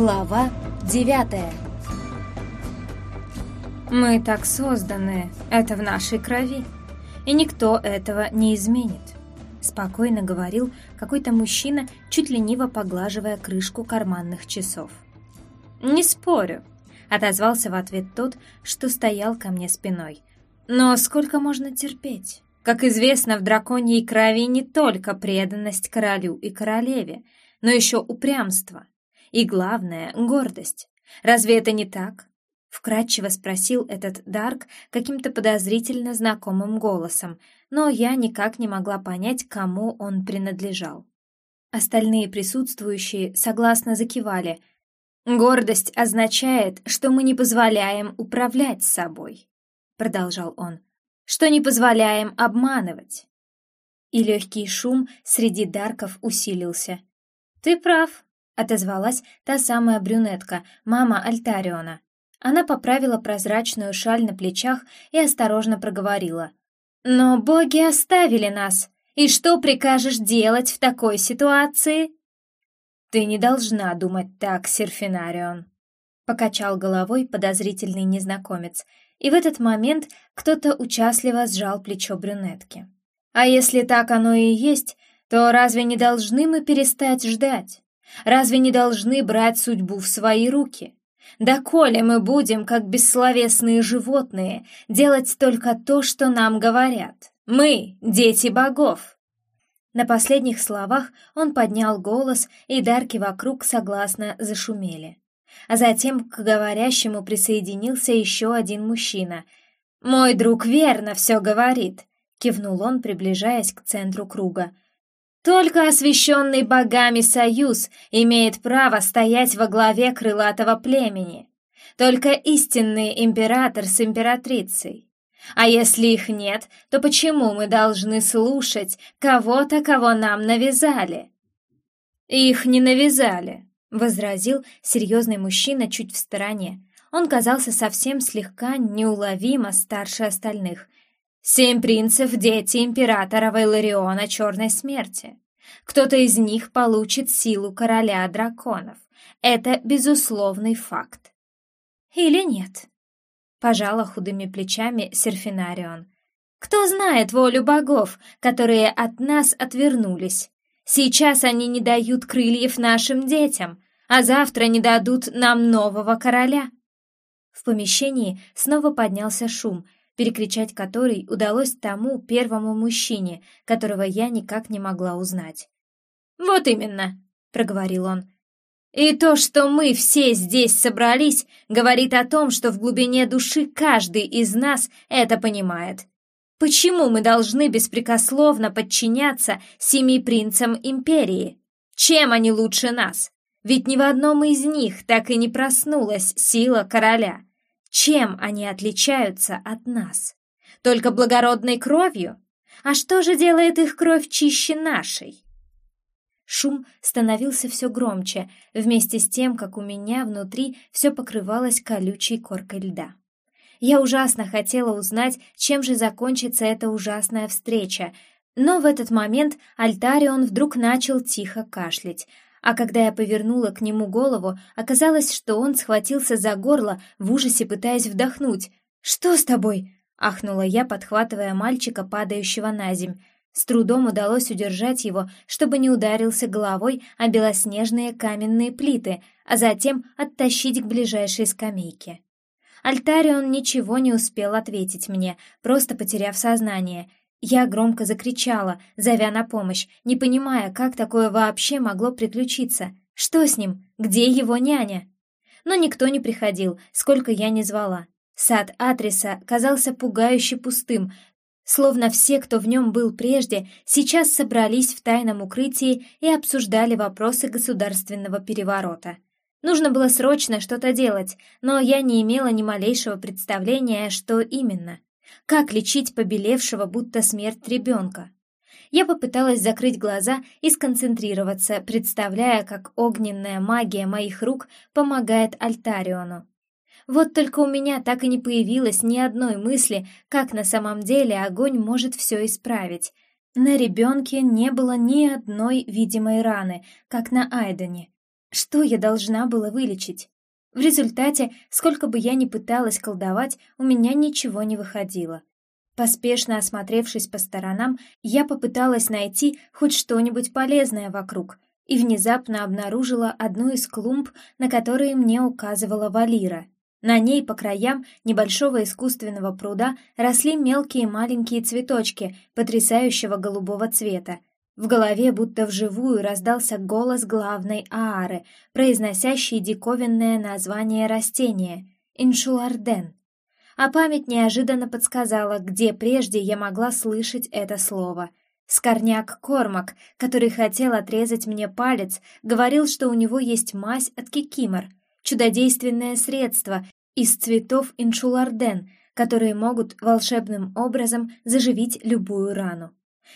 Глава девятая Мы так созданы, это в нашей крови, и никто этого не изменит. Спокойно говорил какой-то мужчина, чуть лениво поглаживая крышку карманных часов. «Не спорю», — отозвался в ответ тот, что стоял ко мне спиной. «Но сколько можно терпеть? Как известно, в драконьей крови не только преданность королю и королеве, но еще упрямство. И главное — гордость. Разве это не так? Вкратчиво спросил этот Дарк каким-то подозрительно знакомым голосом, но я никак не могла понять, кому он принадлежал. Остальные присутствующие согласно закивали. «Гордость означает, что мы не позволяем управлять собой», — продолжал он, «что не позволяем обманывать». И легкий шум среди дарков усилился. «Ты прав», — отозвалась та самая брюнетка, мама Альтариона. Она поправила прозрачную шаль на плечах и осторожно проговорила. «Но боги оставили нас, и что прикажешь делать в такой ситуации?» «Ты не должна думать так, Серфинарион», — покачал головой подозрительный незнакомец, и в этот момент кто-то участливо сжал плечо брюнетки. «А если так оно и есть, то разве не должны мы перестать ждать? Разве не должны брать судьбу в свои руки? Да коли мы будем, как бессловесные животные, делать только то, что нам говорят? Мы — дети богов!» На последних словах он поднял голос, и дарки вокруг согласно зашумели. А затем к говорящему присоединился еще один мужчина. «Мой друг верно все говорит», — кивнул он, приближаясь к центру круга. Только освященный богами союз имеет право стоять во главе крылатого племени. Только истинный император с императрицей. А если их нет, то почему мы должны слушать кого-то, кого нам навязали? Их не навязали, возразил серьезный мужчина чуть в стороне. Он казался совсем слегка неуловимо старше остальных — Семь принцев — дети императора Вайлариона Черной Смерти. Кто-то из них получит силу короля драконов. Это безусловный факт. Или нет? Пожала худыми плечами Серфинарион. Кто знает волю богов, которые от нас отвернулись? Сейчас они не дают крыльев нашим детям, а завтра не дадут нам нового короля. В помещении снова поднялся шум — перекричать который удалось тому первому мужчине, которого я никак не могла узнать. «Вот именно», — проговорил он. «И то, что мы все здесь собрались, говорит о том, что в глубине души каждый из нас это понимает. Почему мы должны беспрекословно подчиняться семи принцам империи? Чем они лучше нас? Ведь ни в одном из них так и не проснулась сила короля. Чем они отличаются от нас? Только благородной кровью? А что же делает их кровь чище нашей? Шум становился все громче, вместе с тем, как у меня внутри все покрывалось колючей коркой льда. Я ужасно хотела узнать, чем же закончится эта ужасная встреча, но в этот момент Альтарион вдруг начал тихо кашлять, а когда я повернула к нему голову, оказалось, что он схватился за горло, в ужасе пытаясь вдохнуть. «Что с тобой?» — ахнула я, подхватывая мальчика, падающего на земь. С трудом удалось удержать его, чтобы не ударился головой о белоснежные каменные плиты, а затем оттащить к ближайшей скамейке. Альтарион ничего не успел ответить мне, просто потеряв сознание — я громко закричала, зовя на помощь, не понимая, как такое вообще могло приключиться. Что с ним? Где его няня? Но никто не приходил, сколько я не звала. Сад Атриса казался пугающе пустым, словно все, кто в нем был прежде, сейчас собрались в тайном укрытии и обсуждали вопросы государственного переворота. Нужно было срочно что-то делать, но я не имела ни малейшего представления, что именно — как лечить побелевшего, будто смерть ребенка? Я попыталась закрыть глаза и сконцентрироваться, представляя, как огненная магия моих рук помогает Альтариону. Вот только у меня так и не появилось ни одной мысли, как на самом деле огонь может все исправить. На ребенке не было ни одной видимой раны, как на Айдене. Что я должна была вылечить? В результате, сколько бы я ни пыталась колдовать, у меня ничего не выходило. Поспешно осмотревшись по сторонам, я попыталась найти хоть что-нибудь полезное вокруг и внезапно обнаружила одну из клумб, на которые мне указывала Валира. На ней по краям небольшого искусственного пруда росли мелкие маленькие цветочки потрясающего голубого цвета. В голове будто вживую раздался голос главной Аары, произносящий диковинное название растения — иншуларден а память неожиданно подсказала, где прежде я могла слышать это слово. Скорняк Кормак, который хотел отрезать мне палец, говорил, что у него есть мазь от кикимор, чудодейственное средство из цветов иншуларден, которые могут волшебным образом заживить любую рану.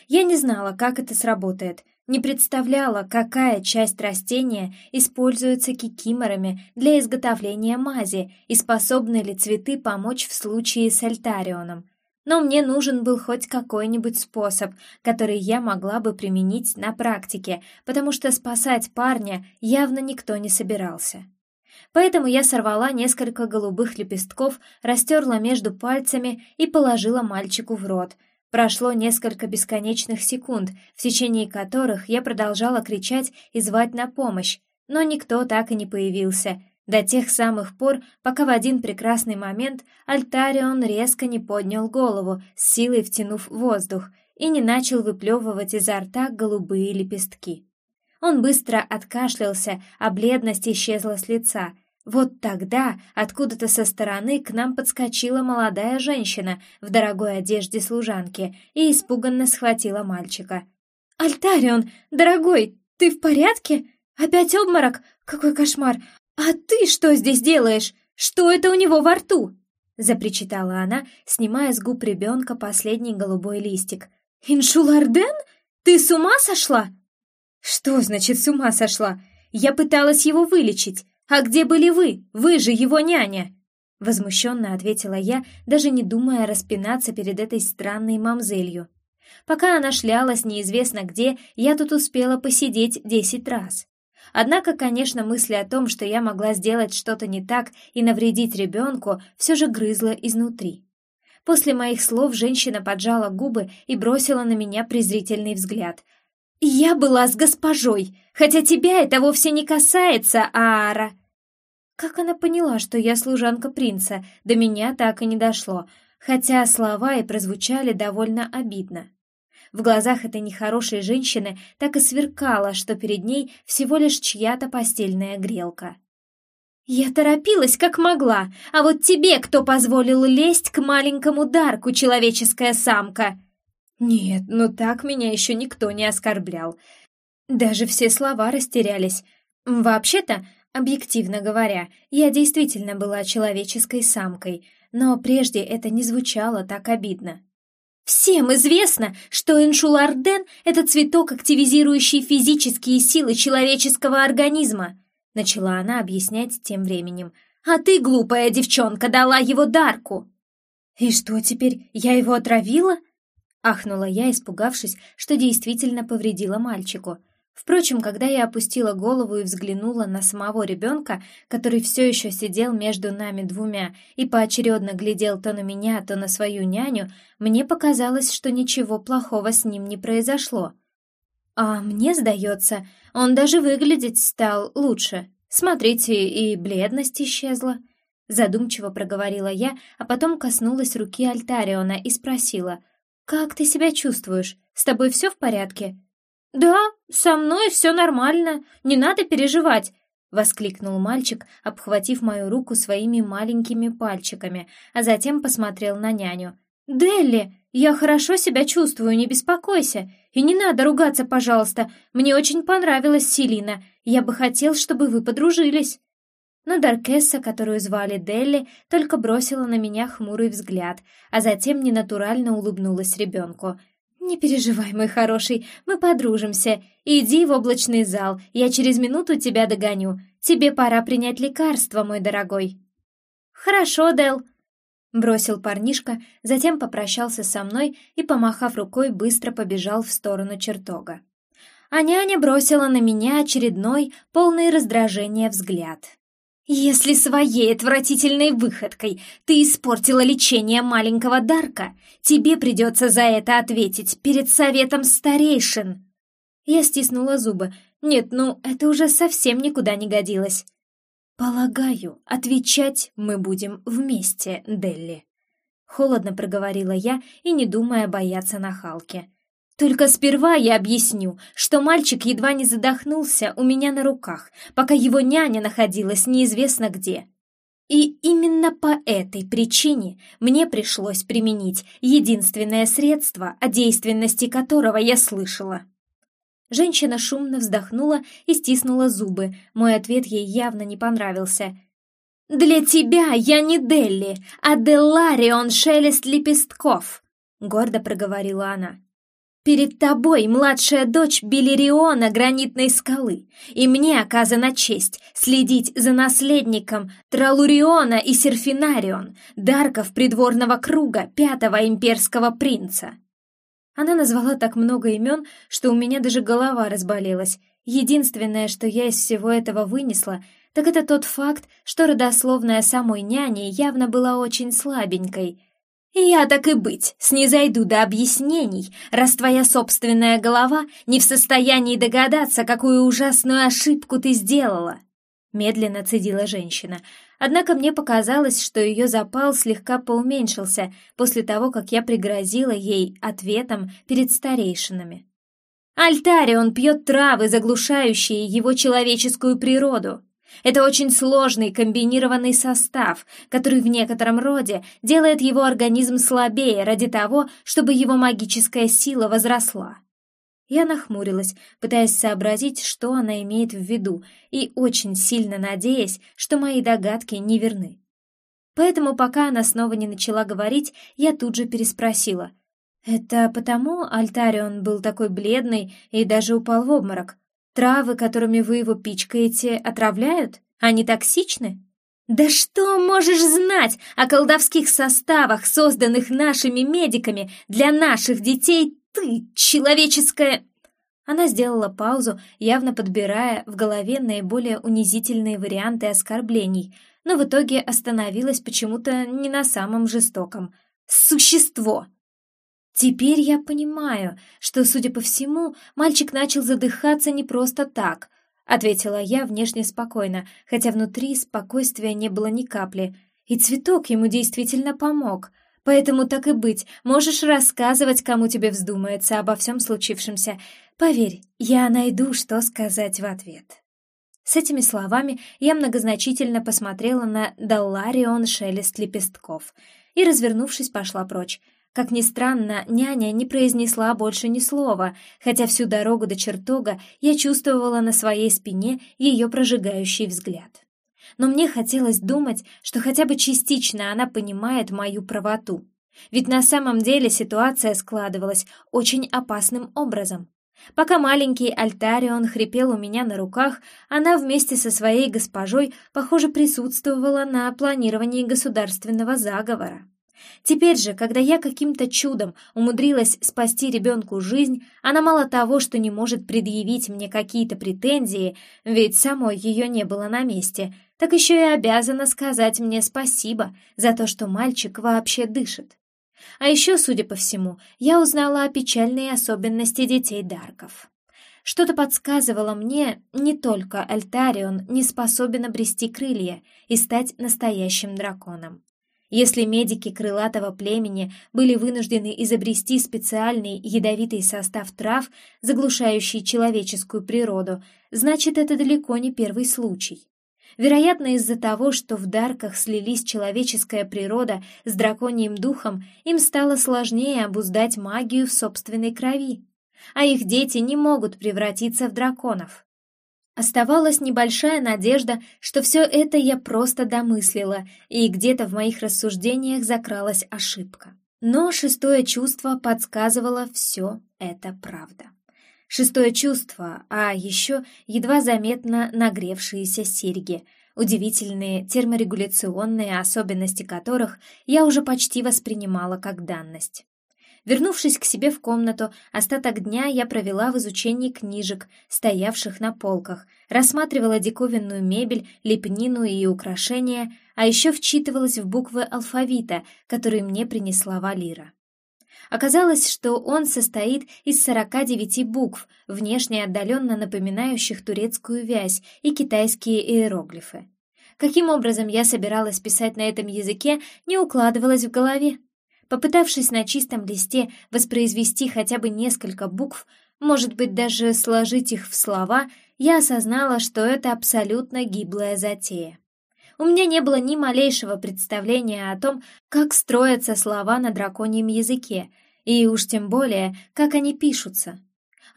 Я не знала, как это сработает, не представляла, какая часть растения используется кикиморами для изготовления мази и способны ли цветы помочь в случае с альтарионом. Но мне нужен был хоть какой-нибудь способ, который я могла бы применить на практике, потому что спасать парня явно никто не собирался. Поэтому я сорвала несколько голубых лепестков, растерла между пальцами и положила мальчику в рот — Прошло несколько бесконечных секунд, в течение которых я продолжала кричать и звать на помощь, но никто так и не появился, до тех самых пор, пока в один прекрасный момент Альтарион резко не поднял голову, с силой втянув воздух, и не начал выплевывать изо рта голубые лепестки. Он быстро откашлялся, а бледность исчезла с лица — вот тогда откуда-то со стороны к нам подскочила молодая женщина в дорогой одежде служанки и испуганно схватила мальчика. «Альтарион, дорогой, ты в порядке? Опять обморок? Какой кошмар! А ты что здесь делаешь? Что это у него во рту?» запричитала она, снимая с губ ребенка последний голубой листик. «Иншуларден? Ты с ума сошла?» «Что значит с ума сошла? Я пыталась его вылечить. «А где были вы? Вы же его няня!» Возмущенно ответила я, даже не думая распинаться перед этой странной мамзелью. Пока она шлялась неизвестно где, я тут успела посидеть десять раз. Однако, конечно, мысли о том, что я могла сделать что-то не так и навредить ребенку, все же грызла изнутри. После моих слов женщина поджала губы и бросила на меня презрительный взгляд, «Я была с госпожой, хотя тебя это вовсе не касается, Аара!» Как она поняла, что я служанка принца, до меня так и не дошло, хотя слова и прозвучали довольно обидно. В глазах этой нехорошей женщины так и сверкало, что перед ней всего лишь чья-то постельная грелка. «Я торопилась, как могла, а вот тебе кто позволил лезть к маленькому Дарку, человеческая самка?» Нет, ну так меня еще никто не оскорблял. Даже все слова растерялись. Вообще-то, объективно говоря, я действительно была человеческой самкой, но прежде это не звучало так обидно. Всем известно, что иншуларден — это цветок, активизирующий физические силы человеческого организма, начала она объяснять тем временем. А ты, глупая девчонка, дала его Дарку. И что теперь, я его отравила? Ахнула я, испугавшись, что действительно повредила мальчику. Впрочем, когда я опустила голову и взглянула на самого ребенка, который все еще сидел между нами двумя и поочередно глядел то на меня, то на свою няню, мне показалось, что ничего плохого с ним не произошло. А мне сдается, он даже выглядеть стал лучше. Смотрите, и бледность исчезла. Задумчиво проговорила я, а потом коснулась руки Альтариона и спросила — «Как ты себя чувствуешь? С тобой все в порядке?» «Да, со мной все нормально, не надо переживать», — воскликнул мальчик, обхватив мою руку своими маленькими пальчиками, а затем посмотрел на няню. «Делли, я хорошо себя чувствую, не беспокойся. И не надо ругаться, пожалуйста. Мне очень понравилась Селина. Я бы хотел, чтобы вы подружились» но Даркесса, которую звали Делли, только бросила на меня хмурый взгляд, а затем ненатурально улыбнулась ребенку. «Не переживай, мой хороший, мы подружимся. Иди в облачный зал, я через минуту тебя догоню. Тебе пора принять лекарство, мой дорогой». «Хорошо, Дел», — бросил парнишка, затем попрощался со мной и, помахав рукой, быстро побежал в сторону чертога. а няня бросила на меня очередной, полный раздражения взгляд. «Если своей отвратительной выходкой ты испортила лечение маленького Дарка, тебе придется за это ответить перед советом старейшин!» Я стиснула зубы. Нет, ну, это уже совсем никуда не годилось. «Полагаю, отвечать мы будем вместе, Делли», — холодно проговорила я и не думая бояться нахалки. Только сперва я объясню, что мальчик едва не задохнулся у меня на руках, пока его няня находилась неизвестно где. И именно по этой причине мне пришлось применить единственное средство, о действенности которого я слышала. Женщина шумно вздохнула и стиснула зубы. Мой ответ ей явно не понравился. «Для тебя я не Делли, а Деларион Шелест Лепестков», — гордо проговорила она. Перед тобой младшая дочь Белериона Гранитной Скалы, и мне оказана честь следить за наследником Тралуриона и Серфинарион, дарков придворного круга пятого имперского принца. Она назвала так много имен, что у меня даже голова разболелась. Единственное, что я из всего этого вынесла, так это тот факт, что родословная самой няни явно была очень слабенькой — «Я так и быть, снизойду до объяснений, раз твоя собственная голова не в состоянии догадаться, какую ужасную ошибку ты сделала!» Медленно цедила женщина, однако мне показалось, что ее запал слегка поуменьшился после того, как я пригрозила ей ответом перед старейшинами. «Альтарион пьет травы, заглушающие его человеческую природу. Это очень сложный комбинированный состав, который в некотором роде делает его организм слабее ради того, чтобы его магическая сила возросла. Я нахмурилась, пытаясь сообразить, что она имеет в виду, и очень сильно надеясь, что мои догадки не верны. Поэтому, пока она снова не начала говорить, я тут же переспросила. «Это потому Альтарион был такой бледный и даже упал в обморок?» Травы, которыми вы его пичкаете, отравляют? Они токсичны? Да что можешь знать о колдовских составах, созданных нашими медиками для наших детей, ты, человеческая... Она сделала паузу, явно подбирая в голове наиболее унизительные варианты оскорблений, но в итоге остановилась почему-то не на самом жестоком. «Существо!» Теперь я понимаю, что, судя по всему, мальчик начал задыхаться не просто так, ответила я внешне спокойно, хотя внутри спокойствия не было ни капли. И цветок ему действительно помог. Поэтому так и быть, можешь рассказывать, кому тебе вздумается обо всем случившемся. Поверь, я найду, что сказать в ответ. С этими словами я многозначительно посмотрела на Далларион шелест лепестков и, развернувшись, пошла прочь. Как ни странно, няня не произнесла больше ни слова, хотя всю дорогу до чертога я чувствовала на своей спине ее прожигающий взгляд. Но мне хотелось думать, что хотя бы частично она понимает мою правоту. Ведь на самом деле ситуация складывалась очень опасным образом. Пока маленький Альтарион хрипел у меня на руках, она вместе со своей госпожой, похоже, присутствовала на планировании государственного заговора. Теперь же, когда я каким-то чудом умудрилась спасти ребенку жизнь, она мало того, что не может предъявить мне какие-то претензии, ведь самой ее не было на месте, так еще и обязана сказать мне спасибо за то, что мальчик вообще дышит. А еще, судя по всему, я узнала о печальной особенности детей Дарков. Что-то подсказывало мне, не только Альтарион не способен обрести крылья и стать настоящим драконом. Если медики крылатого племени были вынуждены изобрести специальный ядовитый состав трав, заглушающий человеческую природу, значит, это далеко не первый случай. Вероятно, из-за того, что в Дарках слились человеческая природа с драконьим духом, им стало сложнее обуздать магию в собственной крови. А их дети не могут превратиться в драконов. Оставалась небольшая надежда, что все это я просто домыслила, и где-то в моих рассуждениях закралась ошибка. Но шестое чувство подсказывало все это правда. Шестое чувство, а еще едва заметно нагревшиеся серьги, удивительные терморегуляционные особенности которых я уже почти воспринимала как данность. Вернувшись к себе в комнату, остаток дня я провела в изучении книжек, стоявших на полках, рассматривала диковинную мебель, лепнину и украшения, а еще вчитывалась в буквы алфавита, которые мне принесла Валира. Оказалось, что он состоит из 49 букв, внешне отдаленно напоминающих турецкую вязь и китайские иероглифы. Каким образом я собиралась писать на этом языке, не укладывалось в голове. Попытавшись на чистом листе воспроизвести хотя бы несколько букв, может быть, даже сложить их в слова, я осознала, что это абсолютно гиблая затея. У меня не было ни малейшего представления о том, как строятся слова на драконьем языке, и уж тем более, как они пишутся.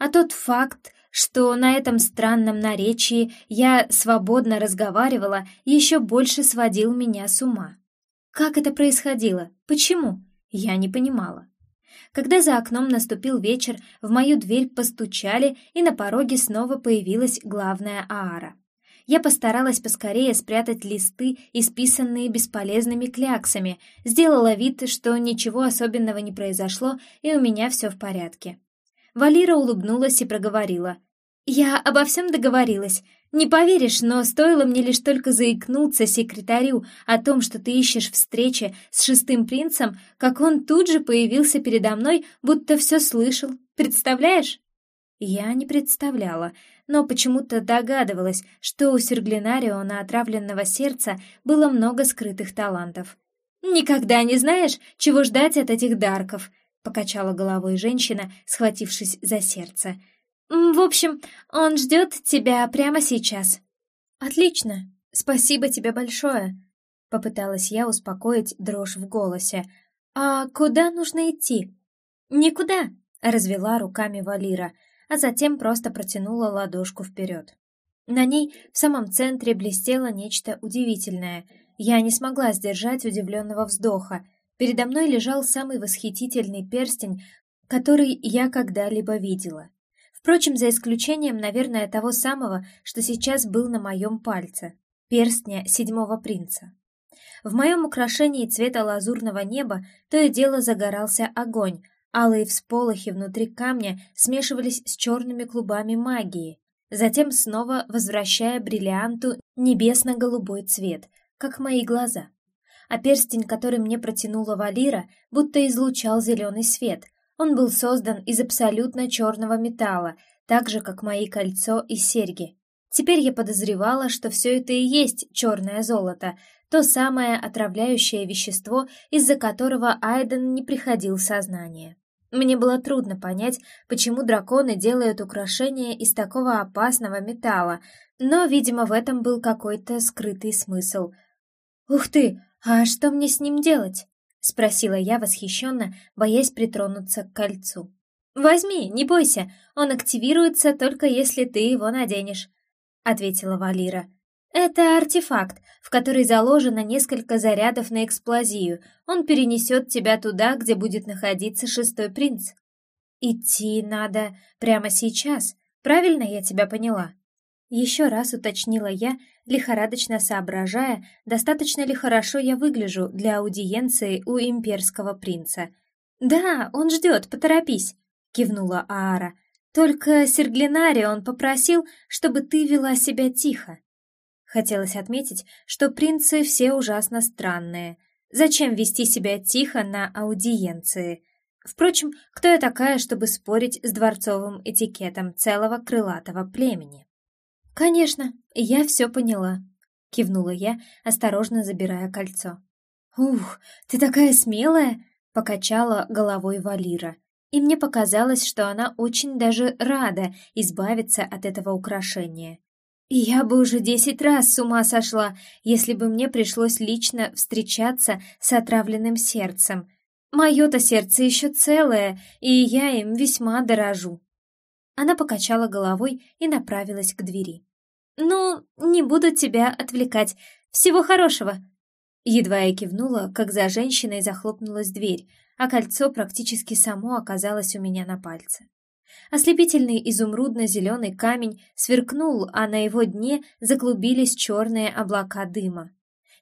А тот факт, что на этом странном наречии я свободно разговаривала, еще больше сводил меня с ума. Как это происходило? Почему? Я не понимала. Когда за окном наступил вечер, в мою дверь постучали, и на пороге снова появилась главная Аара. Я постаралась поскорее спрятать листы, исписанные бесполезными кляксами, сделала вид, что ничего особенного не произошло, и у меня все в порядке. Валира улыбнулась и проговорила. «Я обо всем договорилась. Не поверишь, но стоило мне лишь только заикнуться секретарю о том, что ты ищешь встречи с шестым принцем, как он тут же появился передо мной, будто все слышал. Представляешь? Я не представляла, но почему-то догадывалась, что у Серглинариона отравленного сердца было много скрытых талантов. «Никогда не знаешь, чего ждать от этих дарков», — покачала головой женщина, схватившись за сердце. В общем, он ждет тебя прямо сейчас. Отлично. Спасибо тебе большое. Попыталась я успокоить дрожь в голосе. А куда нужно идти? Никуда, развела руками Валира, а затем просто протянула ладошку вперед. На ней в самом центре блестело нечто удивительное. Я не смогла сдержать удивленного вздоха. Передо мной лежал самый восхитительный перстень, который я когда-либо видела. Впрочем, за исключением, наверное, того самого, что сейчас был на моем пальце — перстня седьмого принца. В моем украшении цвета лазурного неба то и дело загорался огонь, алые всполохи внутри камня смешивались с черными клубами магии, затем снова возвращая бриллианту небесно-голубой цвет, как мои глаза. А перстень, который мне протянула Валира, будто излучал зеленый свет — он был создан из абсолютно черного металла, так же, как мои кольцо и серьги. Теперь я подозревала, что все это и есть черное золото, то самое отравляющее вещество, из-за которого Айден не приходил в сознание. Мне было трудно понять, почему драконы делают украшения из такого опасного металла, но, видимо, в этом был какой-то скрытый смысл. «Ух ты, а что мне с ним делать?» — спросила я восхищенно, боясь притронуться к кольцу. «Возьми, не бойся, он активируется только если ты его наденешь», — ответила Валира. «Это артефакт, в который заложено несколько зарядов на эксплозию. Он перенесет тебя туда, где будет находиться шестой принц». «Идти надо прямо сейчас, правильно я тебя поняла?» Еще раз уточнила я, лихорадочно соображая, достаточно ли хорошо я выгляжу для аудиенции у имперского принца. «Да, он ждет, поторопись», — кивнула Аара. «Только Серглинари он попросил, чтобы ты вела себя тихо». Хотелось отметить, что принцы все ужасно странные. Зачем вести себя тихо на аудиенции? Впрочем, кто я такая, чтобы спорить с дворцовым этикетом целого крылатого племени? «Конечно, я все поняла», — кивнула я, осторожно забирая кольцо. «Ух, ты такая смелая!» — покачала головой Валира. И мне показалось, что она очень даже рада избавиться от этого украшения. я бы уже десять раз с ума сошла, если бы мне пришлось лично встречаться с отравленным сердцем. Мое-то сердце еще целое, и я им весьма дорожу. Она покачала головой и направилась к двери. «Ну, не буду тебя отвлекать. Всего хорошего!» Едва я кивнула, как за женщиной захлопнулась дверь, а кольцо практически само оказалось у меня на пальце. Ослепительный изумрудно-зеленый камень сверкнул, а на его дне заклубились черные облака дыма.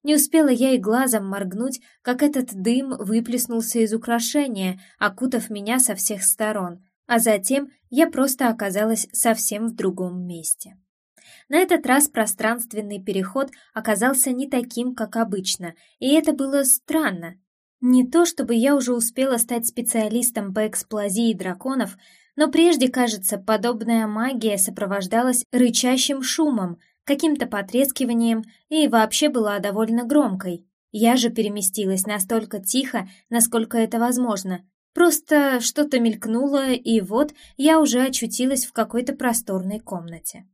Не успела я и глазом моргнуть, как этот дым выплеснулся из украшения, окутав меня со всех сторон, а затем я просто оказалась совсем в другом месте. На этот раз пространственный переход оказался не таким, как обычно, и это было странно. Не то чтобы я уже успела стать специалистом по эксплозии драконов, но прежде, кажется, подобная магия сопровождалась рычащим шумом, каким-то потрескиванием и вообще была довольно громкой. Я же переместилась настолько тихо, насколько это возможно. Просто что-то мелькнуло, и вот я уже очутилась в какой-то просторной комнате.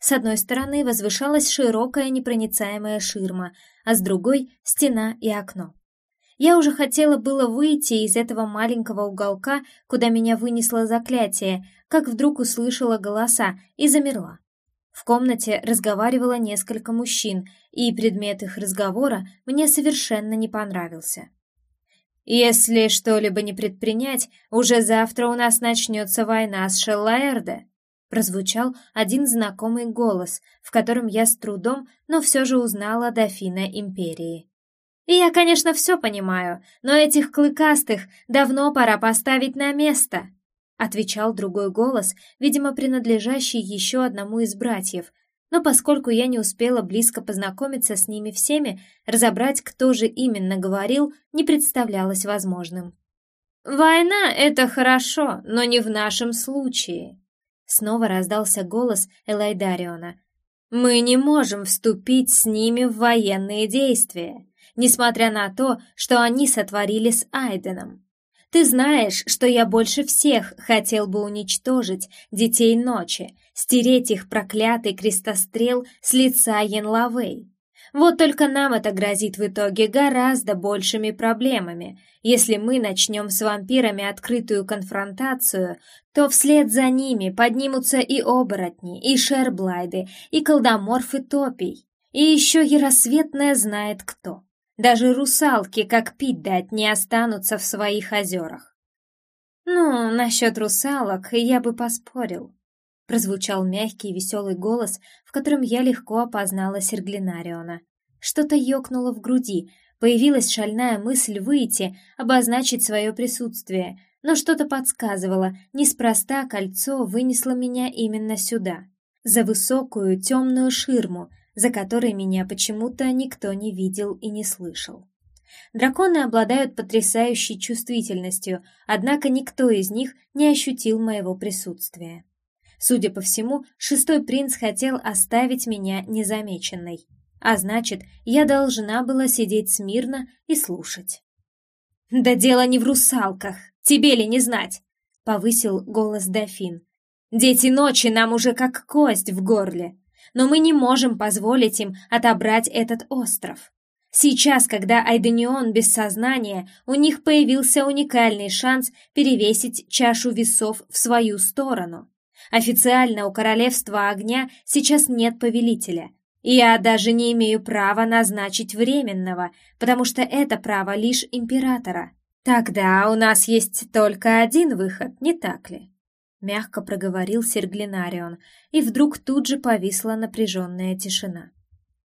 С одной стороны возвышалась широкая непроницаемая ширма, а с другой — стена и окно. Я уже хотела было выйти из этого маленького уголка, куда меня вынесло заклятие, как вдруг услышала голоса и замерла. В комнате разговаривало несколько мужчин, и предмет их разговора мне совершенно не понравился. «Если что-либо не предпринять, уже завтра у нас начнется война с Шеллаэрде», прозвучал один знакомый голос, в котором я с трудом, но все же узнала дофина Империи. И я, конечно, все понимаю, но этих клыкастых давно пора поставить на место отвечал другой голос, видимо, принадлежащий еще одному из братьев. Но поскольку я не успела близко познакомиться с ними всеми, разобрать, кто же именно говорил, не представлялось возможным. «Война — это хорошо, но не в нашем случае», — снова раздался голос Элайдариона. «Мы не можем вступить с ними в военные действия, несмотря на то, что они сотворили с Айденом. Ты знаешь, что я больше всех хотел бы уничтожить детей ночи, стереть их проклятый крестострел с лица Янлавей. Вот только нам это грозит в итоге гораздо большими проблемами. Если мы начнем с вампирами открытую конфронтацию, то вслед за ними поднимутся и оборотни, и шерблайды, и колдоморфы топий, и еще и рассветная знает кто. Даже русалки, как пить дать, не останутся в своих озерах. «Ну, насчет русалок я бы поспорил», — прозвучал мягкий и веселый голос, в котором я легко опознала Серглинариона. Что-то ёкнуло в груди, появилась шальная мысль выйти, обозначить свое присутствие, но что-то подсказывало, неспроста кольцо вынесло меня именно сюда, за высокую темную ширму, за которой меня почему-то никто не видел и не слышал. Драконы обладают потрясающей чувствительностью, однако никто из них не ощутил моего присутствия. Судя по всему, шестой принц хотел оставить меня незамеченной, а значит, я должна была сидеть смирно и слушать. «Да дело не в русалках, тебе ли не знать!» — повысил голос дофин. «Дети ночи нам уже как кость в горле но мы не можем позволить им отобрать этот остров. Сейчас, когда Айденион без сознания, у них появился уникальный шанс перевесить чашу весов в свою сторону. Официально у Королевства Огня сейчас нет повелителя, я даже не имею права назначить временного, потому что это право лишь императора. Тогда у нас есть только один выход, не так ли? Мягко проговорил Серглинарион, и вдруг тут же повисла напряженная тишина.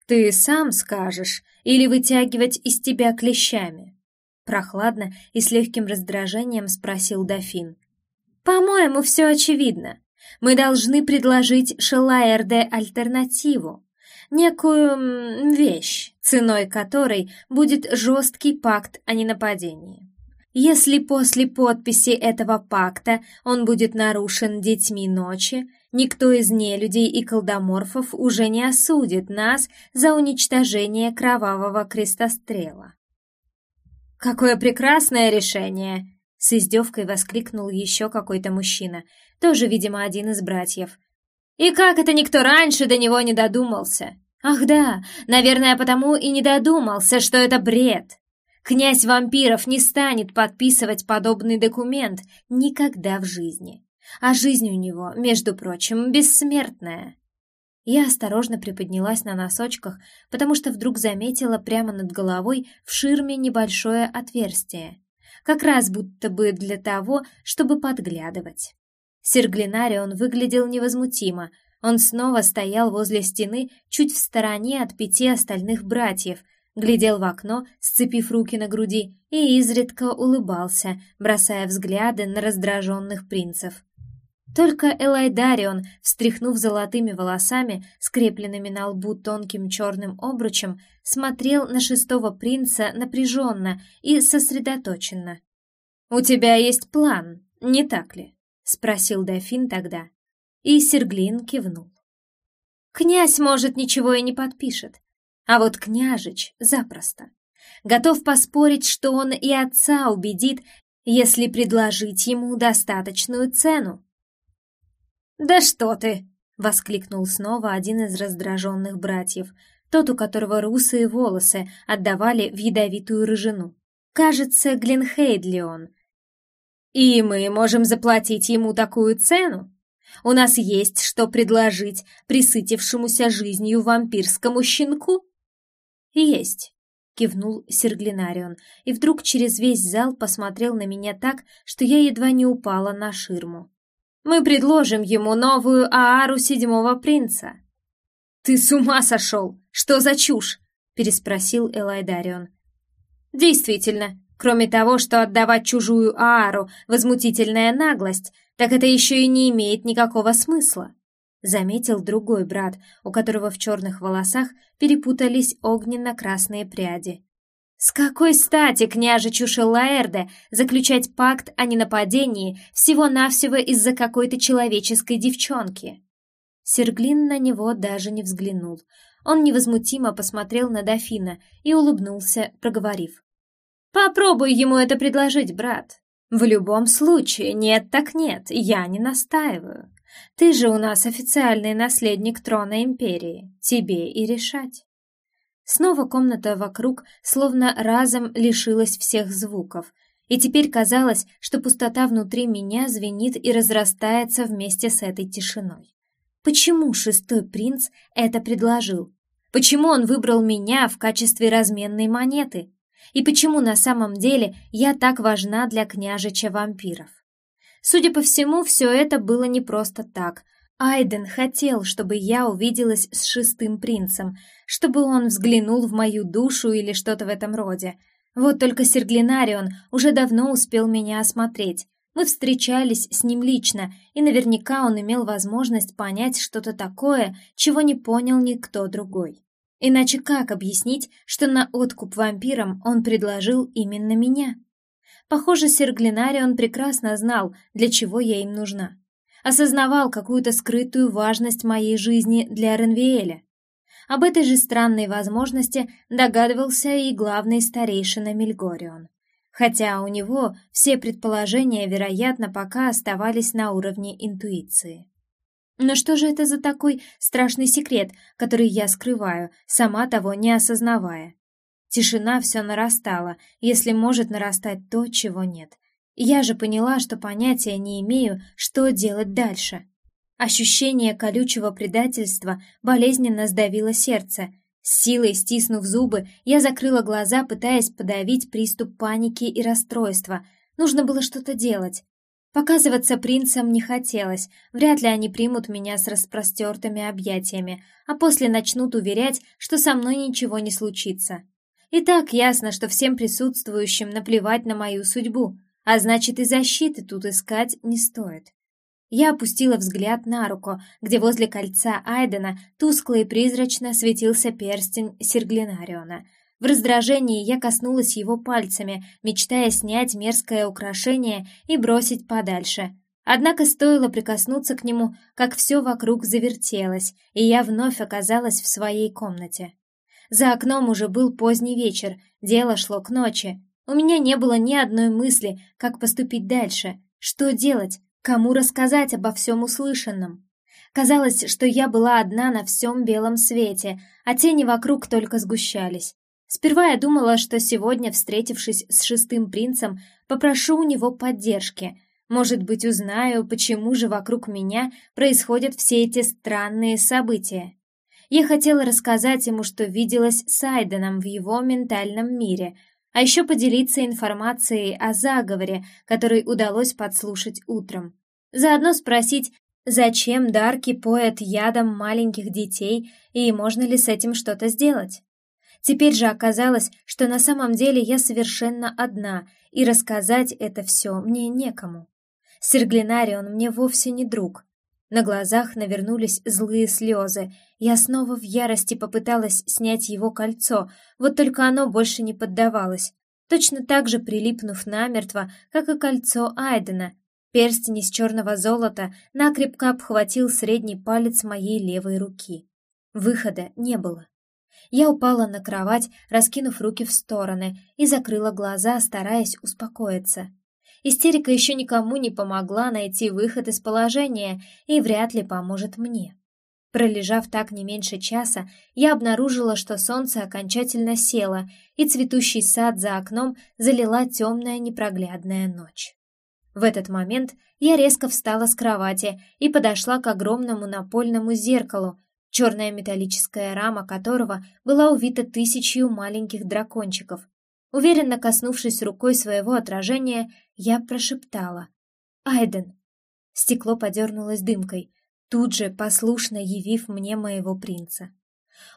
«Ты сам скажешь, или вытягивать из тебя клещами?» Прохладно и с легким раздражением спросил дофин. «По-моему, все очевидно. Мы должны предложить Шелаэрде альтернативу, некую вещь, ценой которой будет жесткий пакт о ненападении. Если после подписи этого пакта он будет нарушен детьми ночи, никто из нелюдей и колдоморфов уже не осудит нас за уничтожение кровавого крестострела. «Какое прекрасное решение!» — с издевкой воскликнул еще какой-то мужчина, тоже, видимо, один из братьев. «И как это никто раньше до него не додумался?» «Ах да, наверное, потому и не додумался, что это бред!» Князь вампиров не станет подписывать подобный документ никогда в жизни. А жизнь у него, между прочим, бессмертная. Я осторожно приподнялась на носочках, потому что вдруг заметила прямо над головой в ширме небольшое отверстие. Как раз будто бы для того, чтобы подглядывать. Серглинарион выглядел невозмутимо. Он снова стоял возле стены, чуть в стороне от пяти остальных братьев, глядел в окно, сцепив руки на груди, и изредка улыбался, бросая взгляды на раздраженных принцев. Только Элайдарион, встряхнув золотыми волосами, скрепленными на лбу тонким черным обручем, смотрел на шестого принца напряженно и сосредоточенно. «У тебя есть план, не так ли?» — спросил дофин тогда. И Серглин кивнул. «Князь, может, ничего и не подпишет, а вот княжич запросто. Готов поспорить, что он и отца убедит, если предложить ему достаточную цену. «Да что ты!» — воскликнул снова один из раздраженных братьев, тот, у которого русые волосы отдавали в ядовитую рыжину. Кажется, Глинхейдлион. «И мы можем заплатить ему такую цену? У нас есть что предложить присытившемуся жизнью вампирскому щенку?» «Есть», — кивнул Серглинарион, и вдруг через весь зал посмотрел на меня так, что я едва не упала на ширму. Мы предложим ему новую аару седьмого принца». «Ты с ума сошел! Что за чушь?» — переспросил Элайдарион. «Действительно, кроме того, что отдавать чужую аару — возмутительная наглость, так это еще и не имеет никакого смысла», — заметил другой брат, у которого в черных волосах перепутались огненно-красные пряди. С какой стати княжичу Шеллаэрде заключать пакт о ненападении всего-навсего из-за какой-то человеческой девчонки? Серглин на него даже не взглянул. Он невозмутимо посмотрел на дофина и улыбнулся, проговорив. «Попробуй ему это предложить, брат. В любом случае, нет так нет, я не настаиваю. Ты же у нас официальный наследник трона империи, тебе и решать». Снова комната вокруг словно разом лишилась всех звуков, и теперь казалось, что пустота внутри меня звенит и разрастается вместе с этой тишиной. Почему шестой принц это предложил? Почему он выбрал меня в качестве разменной монеты? И почему на самом деле я так важна для княжича вампиров? Судя по всему, все это было не просто так, Айден хотел, чтобы я увиделась с шестым принцем, чтобы он взглянул в мою душу или что-то в этом роде. Вот только Серглинарион уже давно успел меня осмотреть. Мы встречались с ним лично, и наверняка он имел возможность понять что-то такое, чего не понял никто другой. Иначе как объяснить, что на откуп вампирам он предложил именно меня? Похоже, Серглинарион прекрасно знал, для чего я им нужна осознавал какую-то скрытую важность моей жизни для Ренвиэля. Об этой же странной возможности догадывался и главный старейшина Мельгорион. Хотя у него все предположения, вероятно, пока оставались на уровне интуиции. Но что же это за такой страшный секрет, который я скрываю, сама того не осознавая? Тишина все нарастала, если может нарастать то, чего нет. Я же поняла, что понятия не имею, что делать дальше. Ощущение колючего предательства болезненно сдавило сердце. С силой стиснув зубы, я закрыла глаза, пытаясь подавить приступ паники и расстройства. Нужно было что-то делать. Показываться принцам не хотелось, вряд ли они примут меня с распростертыми объятиями, а после начнут уверять, что со мной ничего не случится. И так ясно, что всем присутствующим наплевать на мою судьбу — а значит, и защиты тут искать не стоит. Я опустила взгляд на руку, где возле кольца Айдена тускло и призрачно светился перстень Серглинариона. В раздражении я коснулась его пальцами, мечтая снять мерзкое украшение и бросить подальше. Однако стоило прикоснуться к нему, как все вокруг завертелось, и я вновь оказалась в своей комнате. За окном уже был поздний вечер, дело шло к ночи, у меня не было ни одной мысли, как поступить дальше, что делать, кому рассказать обо всем услышанном. Казалось, что я была одна на всем белом свете, а тени вокруг только сгущались. Сперва я думала, что сегодня, встретившись с шестым принцем, попрошу у него поддержки. Может быть, узнаю, почему же вокруг меня происходят все эти странные события. Я хотела рассказать ему, что виделась с Айденом в его ментальном мире — а еще поделиться информацией о заговоре, который удалось подслушать утром. Заодно спросить, зачем Дарки поет ядом маленьких детей и можно ли с этим что-то сделать. Теперь же оказалось, что на самом деле я совершенно одна, и рассказать это все мне некому. Серглинарион мне вовсе не друг. На глазах навернулись злые слезы. Я снова в ярости попыталась снять его кольцо, вот только оно больше не поддавалось. Точно так же прилипнув намертво, как и кольцо Айдена. Перстень из черного золота накрепко обхватил средний палец моей левой руки. Выхода не было. Я упала на кровать, раскинув руки в стороны, и закрыла глаза, стараясь успокоиться. Истерика еще никому не помогла найти выход из положения и вряд ли поможет мне. Пролежав так не меньше часа, я обнаружила, что солнце окончательно село, и цветущий сад за окном залила темная непроглядная ночь. В этот момент я резко встала с кровати и подошла к огромному напольному зеркалу, черная металлическая рама которого была увита тысячью маленьких дракончиков. Уверенно коснувшись рукой своего отражения, я прошептала «Айден!». Стекло подернулось дымкой, тут же послушно явив мне моего принца.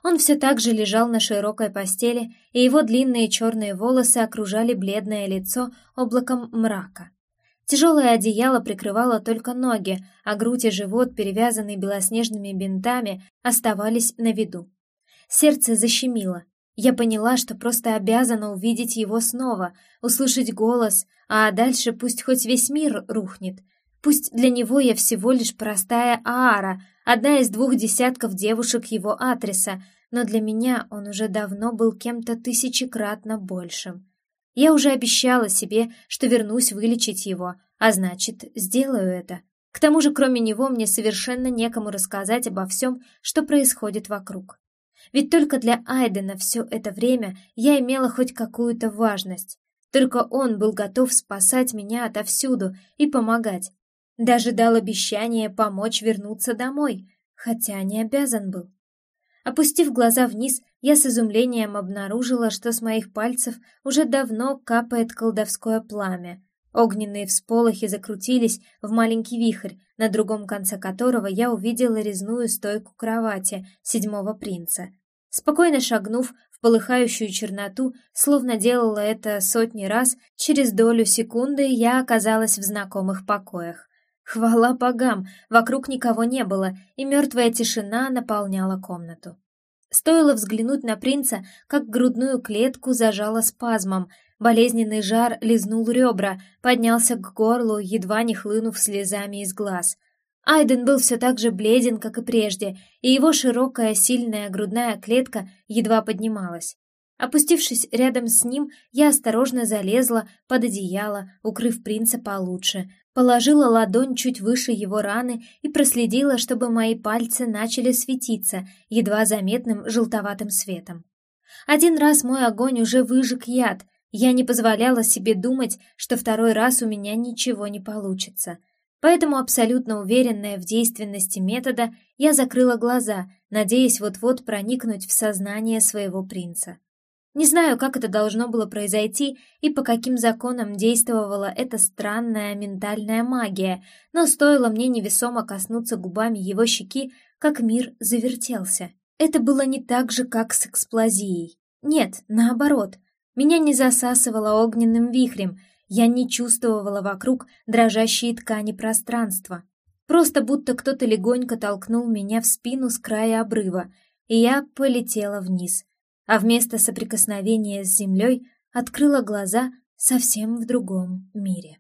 Он все так же лежал на широкой постели, и его длинные черные волосы окружали бледное лицо облаком мрака. Тяжелое одеяло прикрывало только ноги, а грудь и живот, перевязанные белоснежными бинтами, оставались на виду. Сердце защемило. Я поняла, что просто обязана увидеть его снова, услышать голос, а дальше пусть хоть весь мир рухнет. Пусть для него я всего лишь простая Аара, одна из двух десятков девушек его адреса, но для меня он уже давно был кем-то тысячекратно большим. Я уже обещала себе, что вернусь вылечить его, а значит, сделаю это. К тому же, кроме него, мне совершенно некому рассказать обо всем, что происходит вокруг. Ведь только для Айдена все это время я имела хоть какую-то важность. Только он был готов спасать меня отовсюду и помогать. Даже дал обещание помочь вернуться домой, хотя не обязан был. Опустив глаза вниз, я с изумлением обнаружила, что с моих пальцев уже давно капает колдовское пламя. Огненные всполохи закрутились в маленький вихрь, на другом конце которого я увидела резную стойку кровати седьмого принца. Спокойно шагнув в полыхающую черноту, словно делала это сотни раз, через долю секунды я оказалась в знакомых покоях. Хвала богам, вокруг никого не было, и мертвая тишина наполняла комнату. Стоило взглянуть на принца, как грудную клетку зажало спазмом, болезненный жар лизнул ребра, поднялся к горлу, едва не хлынув слезами из глаз. Айден был все так же бледен, как и прежде, и его широкая, сильная грудная клетка едва поднималась. Опустившись рядом с ним, я осторожно залезла под одеяло, укрыв принца получше, положила ладонь чуть выше его раны и проследила, чтобы мои пальцы начали светиться едва заметным желтоватым светом. Один раз мой огонь уже выжег яд, я не позволяла себе думать, что второй раз у меня ничего не получится. Поэтому, абсолютно уверенная в действенности метода, я закрыла глаза, надеясь вот-вот проникнуть в сознание своего принца. Не знаю, как это должно было произойти и по каким законам действовала эта странная ментальная магия, но стоило мне невесомо коснуться губами его щеки, как мир завертелся. Это было не так же, как с эксплозией. Нет, наоборот. Меня не засасывало огненным вихрем, я не чувствовала вокруг дрожащие ткани пространства. Просто будто кто-то легонько толкнул меня в спину с края обрыва, и я полетела вниз — а вместо соприкосновения с землей открыла глаза совсем в другом мире.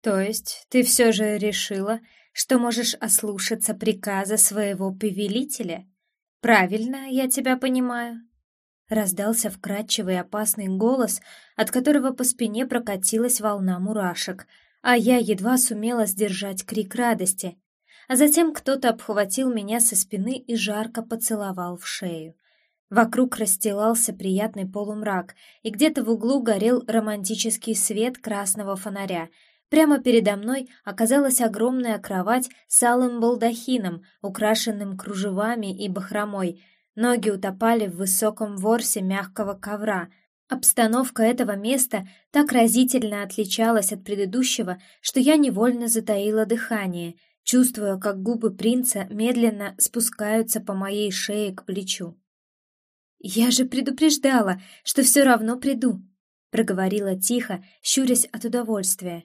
«То есть ты все же решила, что можешь ослушаться приказа своего повелителя? Правильно я тебя понимаю?» Раздался вкрадчивый опасный голос, от которого по спине прокатилась волна мурашек, а я едва сумела сдержать крик радости. А затем кто-то обхватил меня со спины и жарко поцеловал в шею. Вокруг расстилался приятный полумрак, и где-то в углу горел романтический свет красного фонаря. Прямо передо мной оказалась огромная кровать с алым балдахином, украшенным кружевами и бахромой. Ноги утопали в высоком ворсе мягкого ковра. Обстановка этого места так разительно отличалась от предыдущего, что я невольно затаила дыхание, чувствуя, как губы принца медленно спускаются по моей шее к плечу. «Я же предупреждала, что все равно приду», — проговорила тихо, щурясь от удовольствия.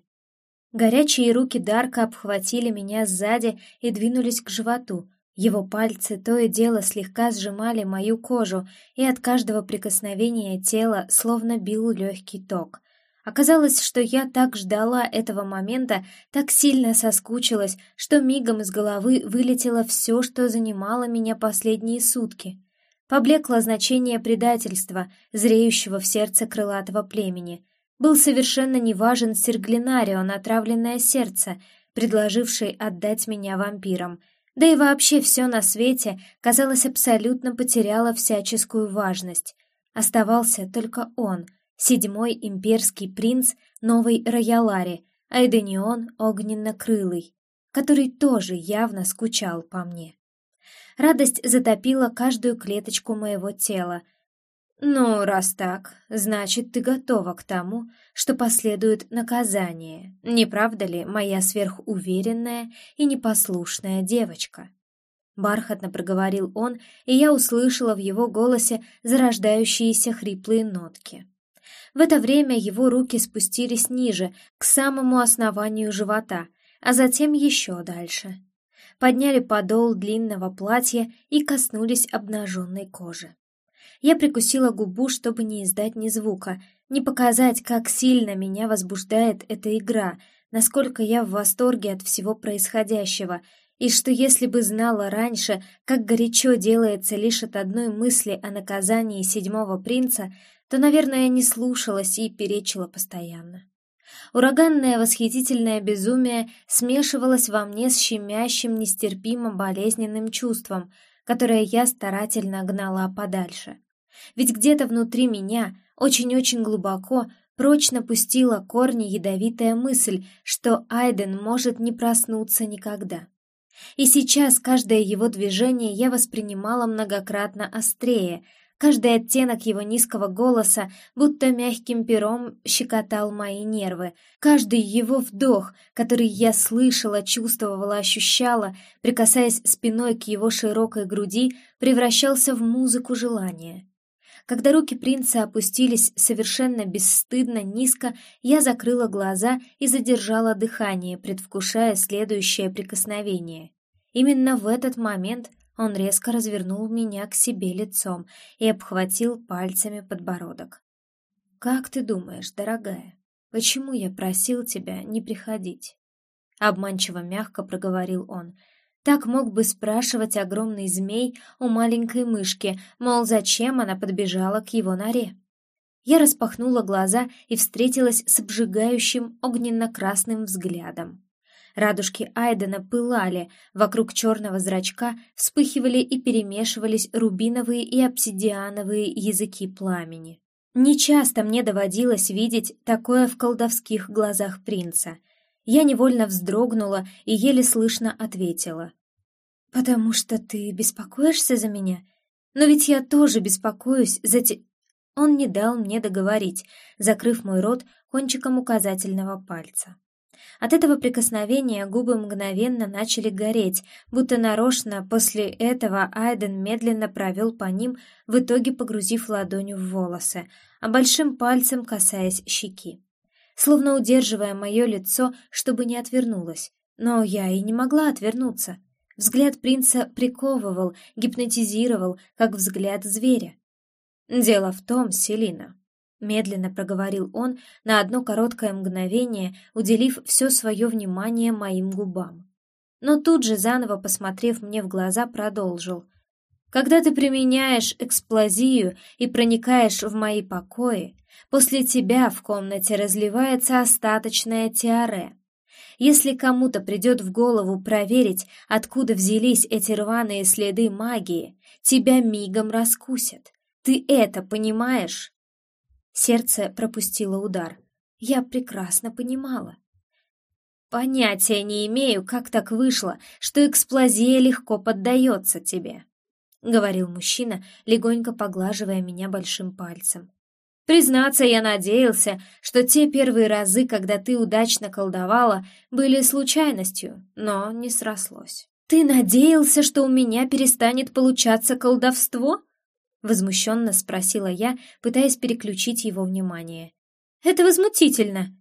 Горячие руки Дарка обхватили меня сзади и двинулись к животу. Его пальцы то и дело слегка сжимали мою кожу, и от каждого прикосновения тела словно бил легкий ток. Оказалось, что я так ждала этого момента, так сильно соскучилась, что мигом из головы вылетело все, что занимало меня последние сутки — Поблекло значение предательства, зреющего в сердце крылатого племени. Был совершенно неважен Серглинарио, натравленное сердце, предложивший отдать меня вампирам. Да и вообще все на свете, казалось, абсолютно потеряло всяческую важность. Оставался только он, седьмой имперский принц новой Роялари, Айденион огненно-крылый, который тоже явно скучал по мне. Радость затопила каждую клеточку моего тела. «Ну, раз так, значит, ты готова к тому, что последует наказание, не правда ли, моя сверхуверенная и непослушная девочка?» Бархатно проговорил он, и я услышала в его голосе зарождающиеся хриплые нотки. В это время его руки спустились ниже, к самому основанию живота, а затем еще дальше подняли подол длинного платья и коснулись обнаженной кожи. Я прикусила губу, чтобы не издать ни звука, не показать, как сильно меня возбуждает эта игра, насколько я в восторге от всего происходящего, и что если бы знала раньше, как горячо делается лишь от одной мысли о наказании седьмого принца, то, наверное, не слушалась и перечила постоянно. Ураганное восхитительное безумие смешивалось во мне с щемящим, нестерпимо болезненным чувством, которое я старательно гнала подальше. Ведь где-то внутри меня, очень-очень глубоко, прочно пустила корни ядовитая мысль, что Айден может не проснуться никогда. И сейчас каждое его движение я воспринимала многократно острее, Каждый оттенок его низкого голоса будто мягким пером щекотал мои нервы. Каждый его вдох, который я слышала, чувствовала, ощущала, прикасаясь спиной к его широкой груди, превращался в музыку желания. Когда руки принца опустились совершенно бесстыдно низко, я закрыла глаза и задержала дыхание, предвкушая следующее прикосновение. Именно в этот момент он резко развернул меня к себе лицом и обхватил пальцами подбородок. «Как ты думаешь, дорогая, почему я просил тебя не приходить?» Обманчиво мягко проговорил он. Так мог бы спрашивать огромный змей у маленькой мышки, мол, зачем она подбежала к его норе. Я распахнула глаза и встретилась с обжигающим огненно-красным взглядом. Радужки Айдена пылали, вокруг черного зрачка вспыхивали и перемешивались рубиновые и обсидиановые языки пламени. Нечасто мне доводилось видеть такое в колдовских глазах принца. Я невольно вздрогнула и еле слышно ответила. «Потому что ты беспокоишься за меня? Но ведь я тоже беспокоюсь за те...» Он не дал мне договорить, закрыв мой рот кончиком указательного пальца. От этого прикосновения губы мгновенно начали гореть, будто нарочно после этого Айден медленно провел по ним, в итоге погрузив ладонью в волосы, а большим пальцем касаясь щеки. Словно удерживая мое лицо, чтобы не отвернулась. Но я и не могла отвернуться. Взгляд принца приковывал, гипнотизировал, как взгляд зверя. «Дело в том, Селина, Медленно проговорил он на одно короткое мгновение, уделив все свое внимание моим губам. Но тут же, заново посмотрев мне в глаза, продолжил. «Когда ты применяешь эксплозию и проникаешь в мои покои, после тебя в комнате разливается остаточная тиаре. Если кому-то придет в голову проверить, откуда взялись эти рваные следы магии, тебя мигом раскусят. Ты это понимаешь?» Сердце пропустило удар. Я прекрасно понимала. «Понятия не имею, как так вышло, что эксплозия легко поддается тебе», — говорил мужчина, легонько поглаживая меня большим пальцем. «Признаться, я надеялся, что те первые разы, когда ты удачно колдовала, были случайностью, но не срослось». «Ты надеялся, что у меня перестанет получаться колдовство?» Возмущенно спросила я, пытаясь переключить его внимание. «Это возмутительно!»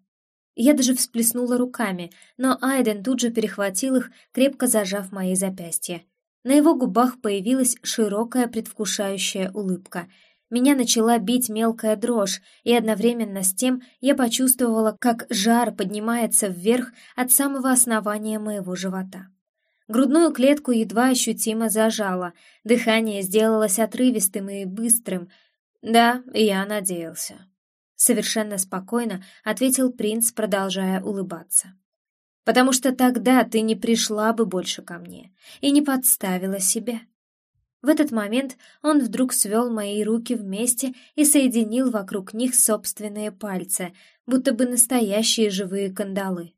Я даже всплеснула руками, но Айден тут же перехватил их, крепко зажав мои запястья. На его губах появилась широкая предвкушающая улыбка. Меня начала бить мелкая дрожь, и одновременно с тем я почувствовала, как жар поднимается вверх от самого основания моего живота. Грудную клетку едва ощутимо зажало, дыхание сделалось отрывистым и быстрым. Да, я надеялся. Совершенно спокойно ответил принц, продолжая улыбаться. «Потому что тогда ты не пришла бы больше ко мне и не подставила себя». В этот момент он вдруг свел мои руки вместе и соединил вокруг них собственные пальцы, будто бы настоящие живые кандалы.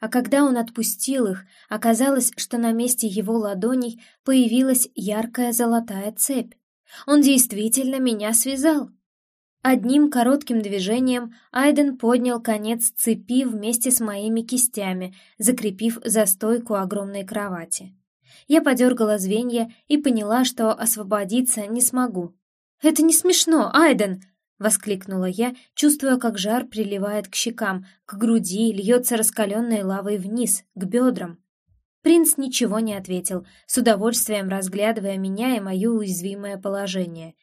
А когда он отпустил их, оказалось, что на месте его ладоней появилась яркая золотая цепь. Он действительно меня связал. Одним коротким движением Айден поднял конец цепи вместе с моими кистями, закрепив за стойку огромной кровати. Я подергала звенья и поняла, что освободиться не смогу. «Это не смешно, Айден!» — воскликнула я, чувствуя, как жар приливает к щекам, к груди, льется раскаленной лавой вниз, к бедрам. Принц ничего не ответил, с удовольствием разглядывая меня и мое уязвимое положение.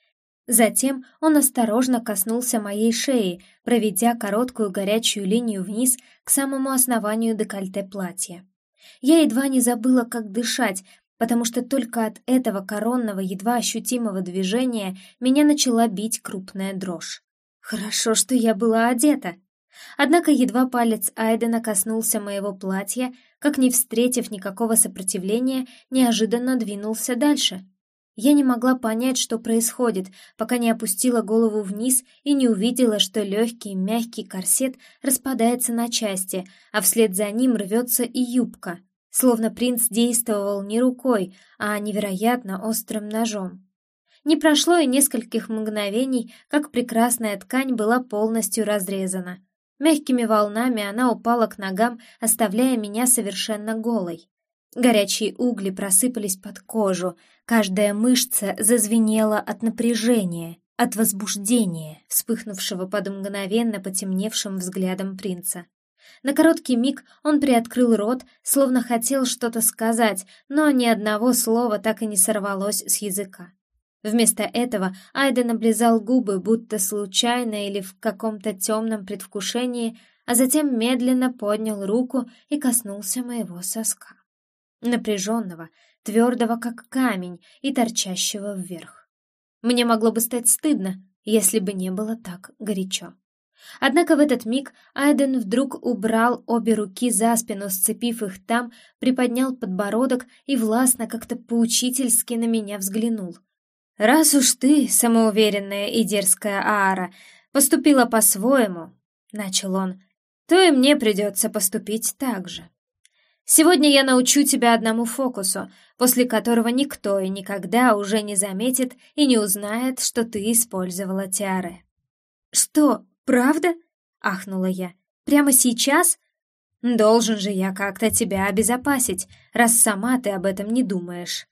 Затем он осторожно коснулся моей шеи, проведя короткую горячую линию вниз к самому основанию декольте платья. Я едва не забыла, как дышать, потому что только от этого коронного, едва ощутимого движения меня начала бить крупная дрожь. Хорошо, что я была одета. Однако едва палец Айдена коснулся моего платья, как не встретив никакого сопротивления, неожиданно двинулся дальше. Я не могла понять, что происходит, пока не опустила голову вниз и не увидела, что легкий мягкий корсет распадается на части, а вслед за ним рвется и юбка, словно принц действовал не рукой, а невероятно острым ножом. Не прошло и нескольких мгновений, как прекрасная ткань была полностью разрезана. Мягкими волнами она упала к ногам, оставляя меня совершенно голой. Горячие угли просыпались под кожу, каждая мышца зазвенела от напряжения, от возбуждения, вспыхнувшего под мгновенно потемневшим взглядом принца. На короткий миг он приоткрыл рот, словно хотел что-то сказать, но ни одного слова так и не сорвалось с языка. Вместо этого Айден облизал губы, будто случайно или в каком-то темном предвкушении, а затем медленно поднял руку и коснулся моего соска напряженного, твердого как камень и торчащего вверх. Мне могло бы стать стыдно, если бы не было так горячо. Однако в этот миг Айден вдруг убрал обе руки за спину, сцепив их там, приподнял подбородок и властно как-то поучительски на меня взглянул. «Раз уж ты, самоуверенная и дерзкая Аара, поступила по-своему», — начал он, — «то и мне придется поступить так же». Сегодня я научу тебя одному фокусу, после которого никто и никогда уже не заметит и не узнает, что ты использовала тиары». «Что, правда?» — ахнула я. «Прямо сейчас?» «Должен же я как-то тебя обезопасить, раз сама ты об этом не думаешь».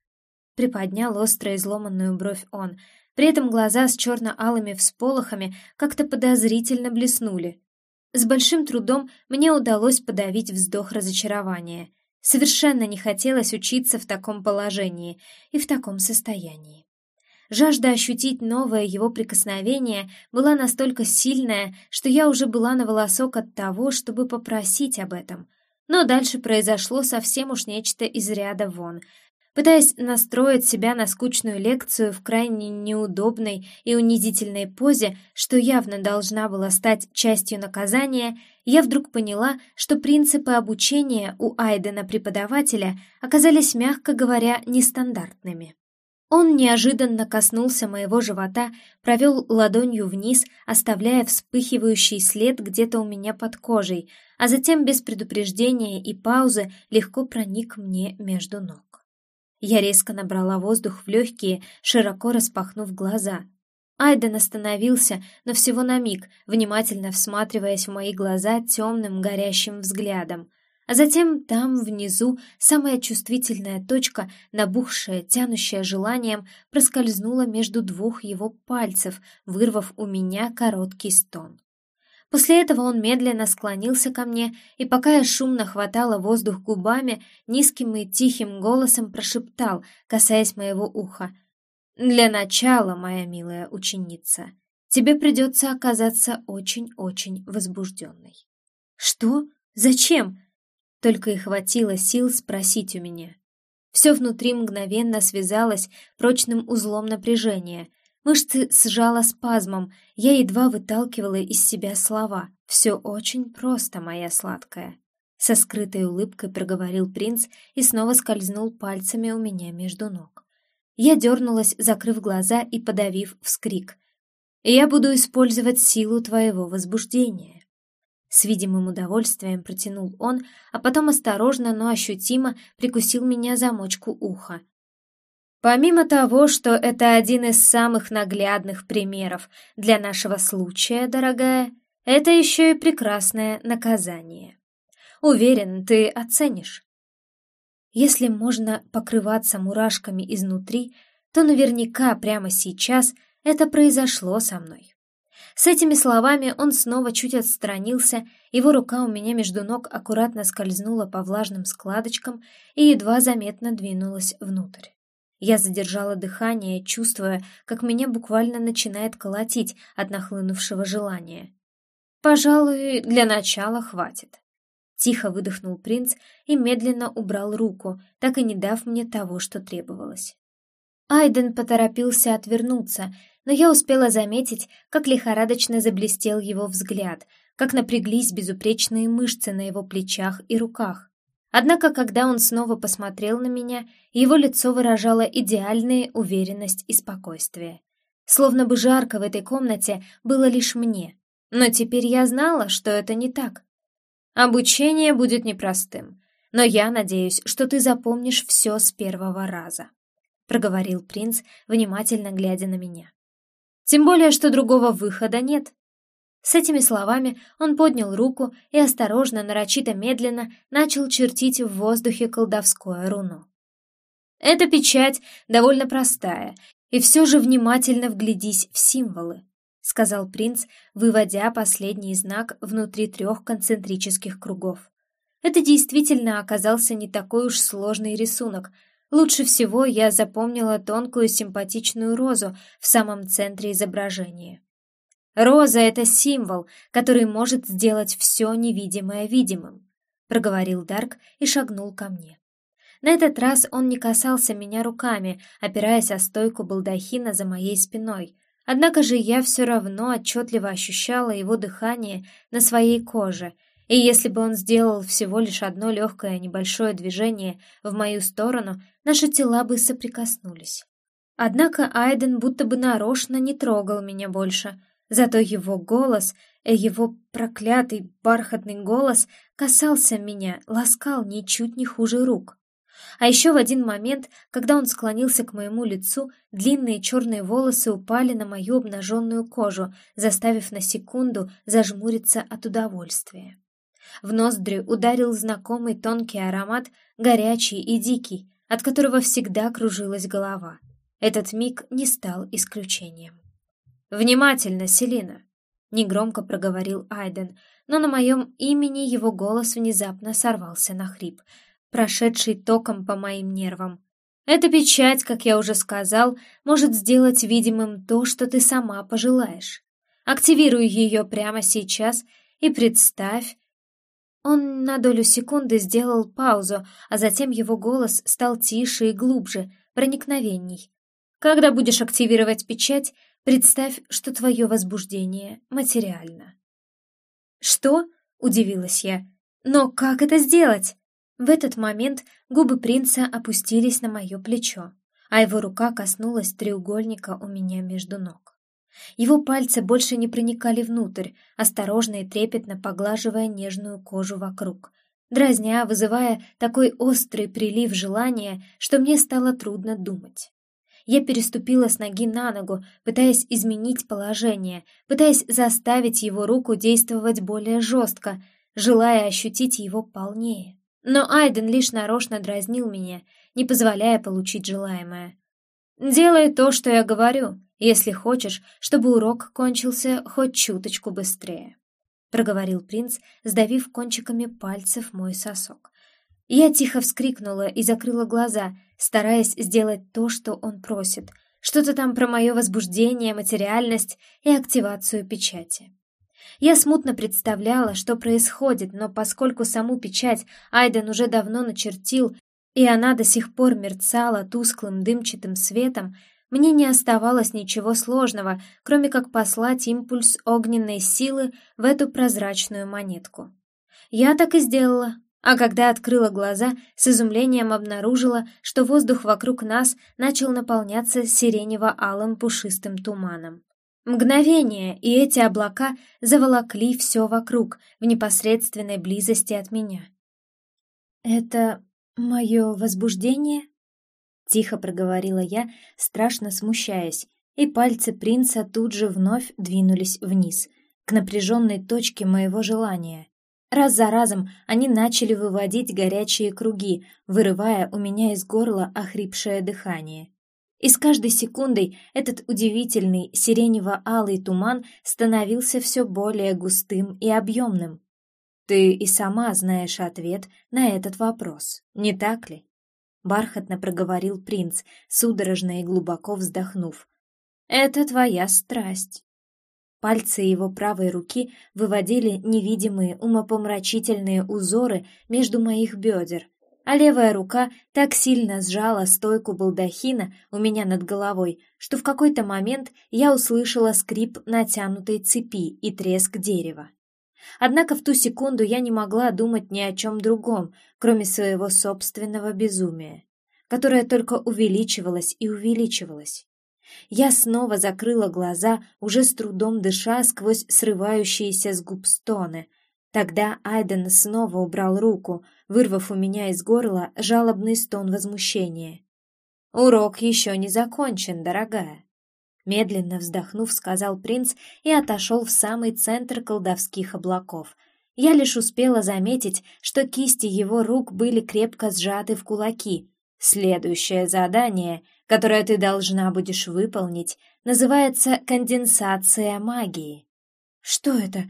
Приподнял остро изломанную бровь он. При этом глаза с черно-алыми всполохами как-то подозрительно блеснули. С большим трудом мне удалось подавить вздох разочарования. Совершенно не хотелось учиться в таком положении и в таком состоянии. Жажда ощутить новое его прикосновение была настолько сильная, что я уже была на волосок от того, чтобы попросить об этом. Но дальше произошло совсем уж нечто из ряда вон — Пытаясь настроить себя на скучную лекцию в крайне неудобной и унизительной позе, что явно должна была стать частью наказания, я вдруг поняла, что принципы обучения у Айдена-преподавателя оказались, мягко говоря, нестандартными. Он неожиданно коснулся моего живота, провел ладонью вниз, оставляя вспыхивающий след где-то у меня под кожей, а затем без предупреждения и паузы легко проник мне между ног. Я резко набрала воздух в легкие, широко распахнув глаза. Айден остановился, но всего на миг, внимательно всматриваясь в мои глаза темным горящим взглядом, А затем там, внизу, самая чувствительная точка, набухшая, тянущая желанием, проскользнула между двух его пальцев, вырвав у меня короткий стон. После этого он медленно склонился ко мне, и пока я шумно хватала воздух губами, низким и тихим голосом прошептал, касаясь моего уха. «Для начала, моя милая ученица, тебе придется оказаться очень-очень возбужденной». «Что? Зачем?» Только и хватило сил спросить у меня. Все внутри мгновенно связалось прочным узлом напряжения. Мышцы сжало спазмом, я едва выталкивала из себя слова. «Все очень просто, моя сладкая». Со скрытой улыбкой проговорил принц и снова скользнул пальцами у меня между ног. Я дернулась, закрыв глаза и подавив вскрик. «Я буду использовать силу твоего возбуждения». С видимым удовольствием протянул он, а потом осторожно, но ощутимо прикусил меня за мочку уха. Помимо того, что это один из самых наглядных примеров для нашего случая, дорогая, это еще и прекрасное наказание. Уверен, ты оценишь. Если можно покрываться мурашками изнутри, то наверняка прямо сейчас это произошло со мной. С этими словами он снова чуть отстранился, его рука у меня между ног аккуратно скользнула по влажным складочкам и едва заметно двинулась внутрь. Я задержала дыхание, чувствуя, как меня буквально начинает колотить от нахлынувшего желания. «Пожалуй, для начала хватит». Тихо выдохнул принц и медленно убрал руку, так и не дав мне того, что требовалось. Айден поторопился отвернуться, но я успела заметить, как лихорадочно заблестел его взгляд, как напряглись безупречные мышцы на его плечах и руках. Однако, когда он снова посмотрел на меня, его лицо выражало идеальную уверенность и спокойствие. Словно бы жарко в этой комнате было лишь мне. Но теперь я знала, что это не так. Обучение будет непростым, но я надеюсь, что ты запомнишь все с первого раза, проговорил принц, внимательно глядя на меня. Тем более, что другого выхода нет. С этими словами он поднял руку и осторожно, нарочито медленно начал чертить в воздухе колдовское руно. Эта печать довольно простая, и все же внимательно вглядись в символы, сказал принц, выводя последний знак внутри трех концентрических кругов. Это действительно оказался не такой уж сложный рисунок — Лучше всего я запомнила тонкую симпатичную розу в самом центре изображения. «Роза — это символ, который может сделать все невидимое видимым», — проговорил Дарк и шагнул ко мне. На этот раз он не касался меня руками, опираясь о стойку балдахина за моей спиной, однако же я все равно отчетливо ощущала его дыхание на своей коже — и если бы он сделал всего лишь одно легкое небольшое движение в мою сторону, наши тела бы соприкоснулись. Однако Айден будто бы нарочно не трогал меня больше, зато его голос, его проклятый бархатный голос касался меня, ласкал ничуть не хуже рук. А еще в один момент, когда он склонился к моему лицу, длинные черные волосы упали на мою обнаженную кожу, заставив на секунду зажмуриться от удовольствия. В ноздри ударил знакомый тонкий аромат, горячий и дикий, от которого всегда кружилась голова. Этот миг не стал исключением. «Внимательно, Селина!» — негромко проговорил Айден, но на моем имени его голос внезапно сорвался на хрип, прошедший током по моим нервам. «Эта печать, как я уже сказал, может сделать видимым то, что ты сама пожелаешь. Активируй ее прямо сейчас и представь, он на долю секунды сделал паузу, а затем его голос стал тише и глубже, проникновенней. «Когда будешь активировать печать, представь, что твое возбуждение материально». «Что?» — удивилась я. «Но как это сделать?» В этот момент губы принца опустились на мое плечо, а его рука коснулась треугольника у меня между ног. Его пальцы больше не проникали внутрь, осторожно и трепетно поглаживая нежную кожу вокруг, дразня, вызывая такой острый прилив желания, что мне стало трудно думать. Я переступила с ноги на ногу, пытаясь изменить положение, пытаясь заставить его руку действовать более жестко, желая ощутить его полнее. Но Айден лишь нарочно дразнил меня, не позволяя получить желаемое. «Делай то, что я говорю, если хочешь, чтобы урок кончился хоть чуточку быстрее», — проговорил принц, сдавив кончиками пальцев мой сосок. Я тихо вскрикнула и закрыла глаза, стараясь сделать то, что он просит. Что-то там про мое возбуждение, материальность и активацию печати. Я смутно представляла, что происходит, но поскольку саму печать Айден уже давно начертил, и она до сих пор мерцала тусклым дымчатым светом, мне не оставалось ничего сложного, кроме как послать импульс огненной силы в эту прозрачную монетку. Я так и сделала, а когда открыла глаза, с изумлением обнаружила, что воздух вокруг нас начал наполняться сиренево-алым пушистым туманом. Мгновение, и эти облака заволокли все вокруг, в непосредственной близости от меня. «Это мое возбуждение?» Тихо проговорила я, страшно смущаясь, и пальцы принца тут же вновь двинулись вниз, к напряженной точке моего желания. Раз за разом они начали выводить горячие круги, вырывая у меня из горла охрипшее дыхание. И с каждой секундой этот удивительный сиренево-алый туман становился все более густым и объемным. Ты и сама знаешь ответ на этот вопрос, не так ли? Бархатно проговорил принц, судорожно и глубоко вздохнув. Это твоя страсть. Пальцы его правой руки выводили невидимые умопомрачительные узоры между моих бедер, а левая рука так сильно сжала стойку балдахина у меня над головой, что в какой-то момент я услышала скрип натянутой цепи и треск дерева. Однако в ту секунду я не могла думать ни о чем другом, кроме своего собственного безумия, которое только увеличивалось и увеличивалось. Я снова закрыла глаза, уже с трудом дыша сквозь срывающиеся с губ стоны. Тогда Айден снова убрал руку, вырвав у меня из горла жалобный стон возмущения. «Урок еще не закончен, дорогая», — медленно вздохнув, сказал принц и отошел в самый центр колдовских облаков. Я лишь успела заметить, что кисти его рук были крепко сжаты в кулаки. Следующее задание — которое ты должна будешь выполнить, называется конденсация магии. Что это?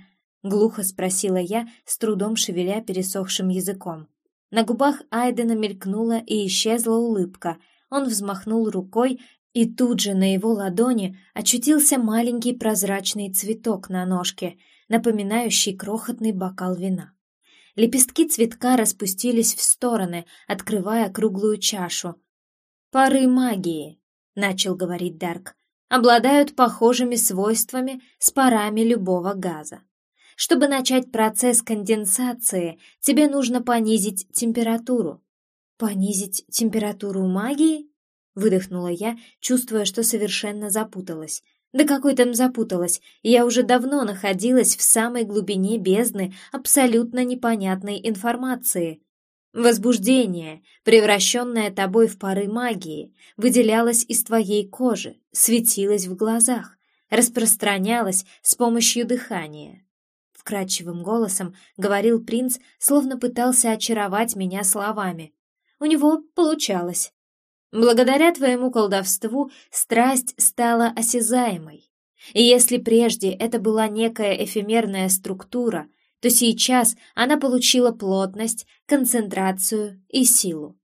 глухо спросила я, с трудом шевеля пересохшим языком. На губах Айдена мелькнула и исчезла улыбка. Он взмахнул рукой, и тут же на его ладони очутился маленький прозрачный цветок на ножке, напоминающий крохотный бокал вина. Лепестки цветка распустились в стороны, открывая круглую чашу, «Пары магии», — начал говорить Дарк, «обладают похожими свойствами с парами любого газа. Чтобы начать процесс конденсации, тебе нужно понизить температуру». «Понизить температуру магии?» — выдохнула я, чувствуя, что совершенно запуталась. Да какой там запуталась, я уже давно находилась в самой глубине бездны абсолютно непонятной информации. Возбуждение, превращенное тобой в пары магии, выделялось из твоей кожи, светилось в глазах, распространялось с помощью дыхания. Вкрадчивым голосом говорил принц, словно пытался очаровать меня словами. У него получалось. Благодаря твоему колдовству страсть стала осязаемой. И если прежде это была некая эфемерная структура, то сейчас она получила плотность, концентрацию и силу.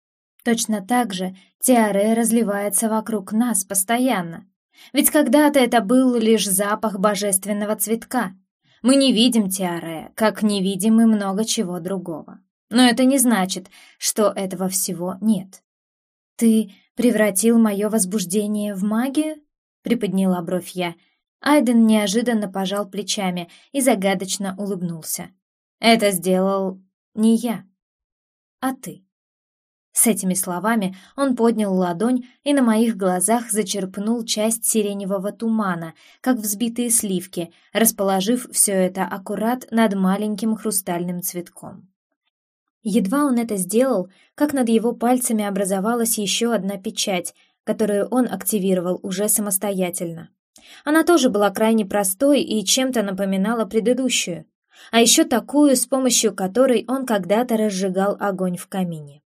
Точно так же Тиаре разливается вокруг нас постоянно. Ведь когда-то это был лишь запах божественного цветка. Мы не видим Тиаре, как не видим и много чего другого. Но это не значит, что этого всего нет. «Ты превратил мое возбуждение в магию?» — приподняла бровь я, Айден неожиданно пожал плечами и загадочно улыбнулся. «Это сделал не я, а ты». С этими словами он поднял ладонь и на моих глазах зачерпнул часть сиреневого тумана, как взбитые сливки, расположив все это аккурат над маленьким хрустальным цветком. Едва он это сделал, как над его пальцами образовалась еще одна печать, которую он активировал уже самостоятельно. Она тоже была крайне простой и чем-то напоминала предыдущую. А еще такую, с помощью которой он когда-то разжигал огонь в камине.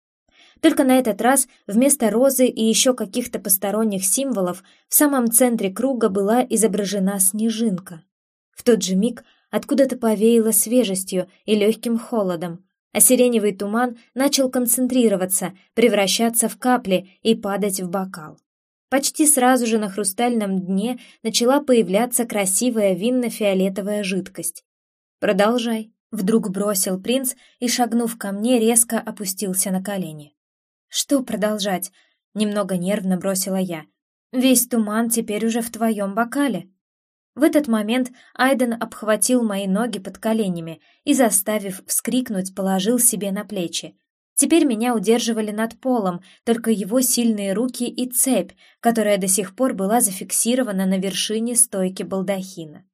Только на этот раз вместо розы и еще каких-то посторонних символов в самом центре круга была изображена снежинка. В тот же миг откуда-то повеяло свежестью и легким холодом, а сиреневый туман начал концентрироваться, превращаться в капли и падать в бокал. Почти сразу же на хрустальном дне начала появляться красивая винно-фиолетовая жидкость. «Продолжай», — вдруг бросил принц и, шагнув ко мне, резко опустился на колени. «Что продолжать?» — немного нервно бросила я. «Весь туман теперь уже в твоем бокале». В этот момент Айден обхватил мои ноги под коленями и, заставив вскрикнуть, положил себе на плечи. Теперь меня удерживали над полом, только его сильные руки и цепь, которая до сих пор была зафиксирована на вершине стойки балдахина.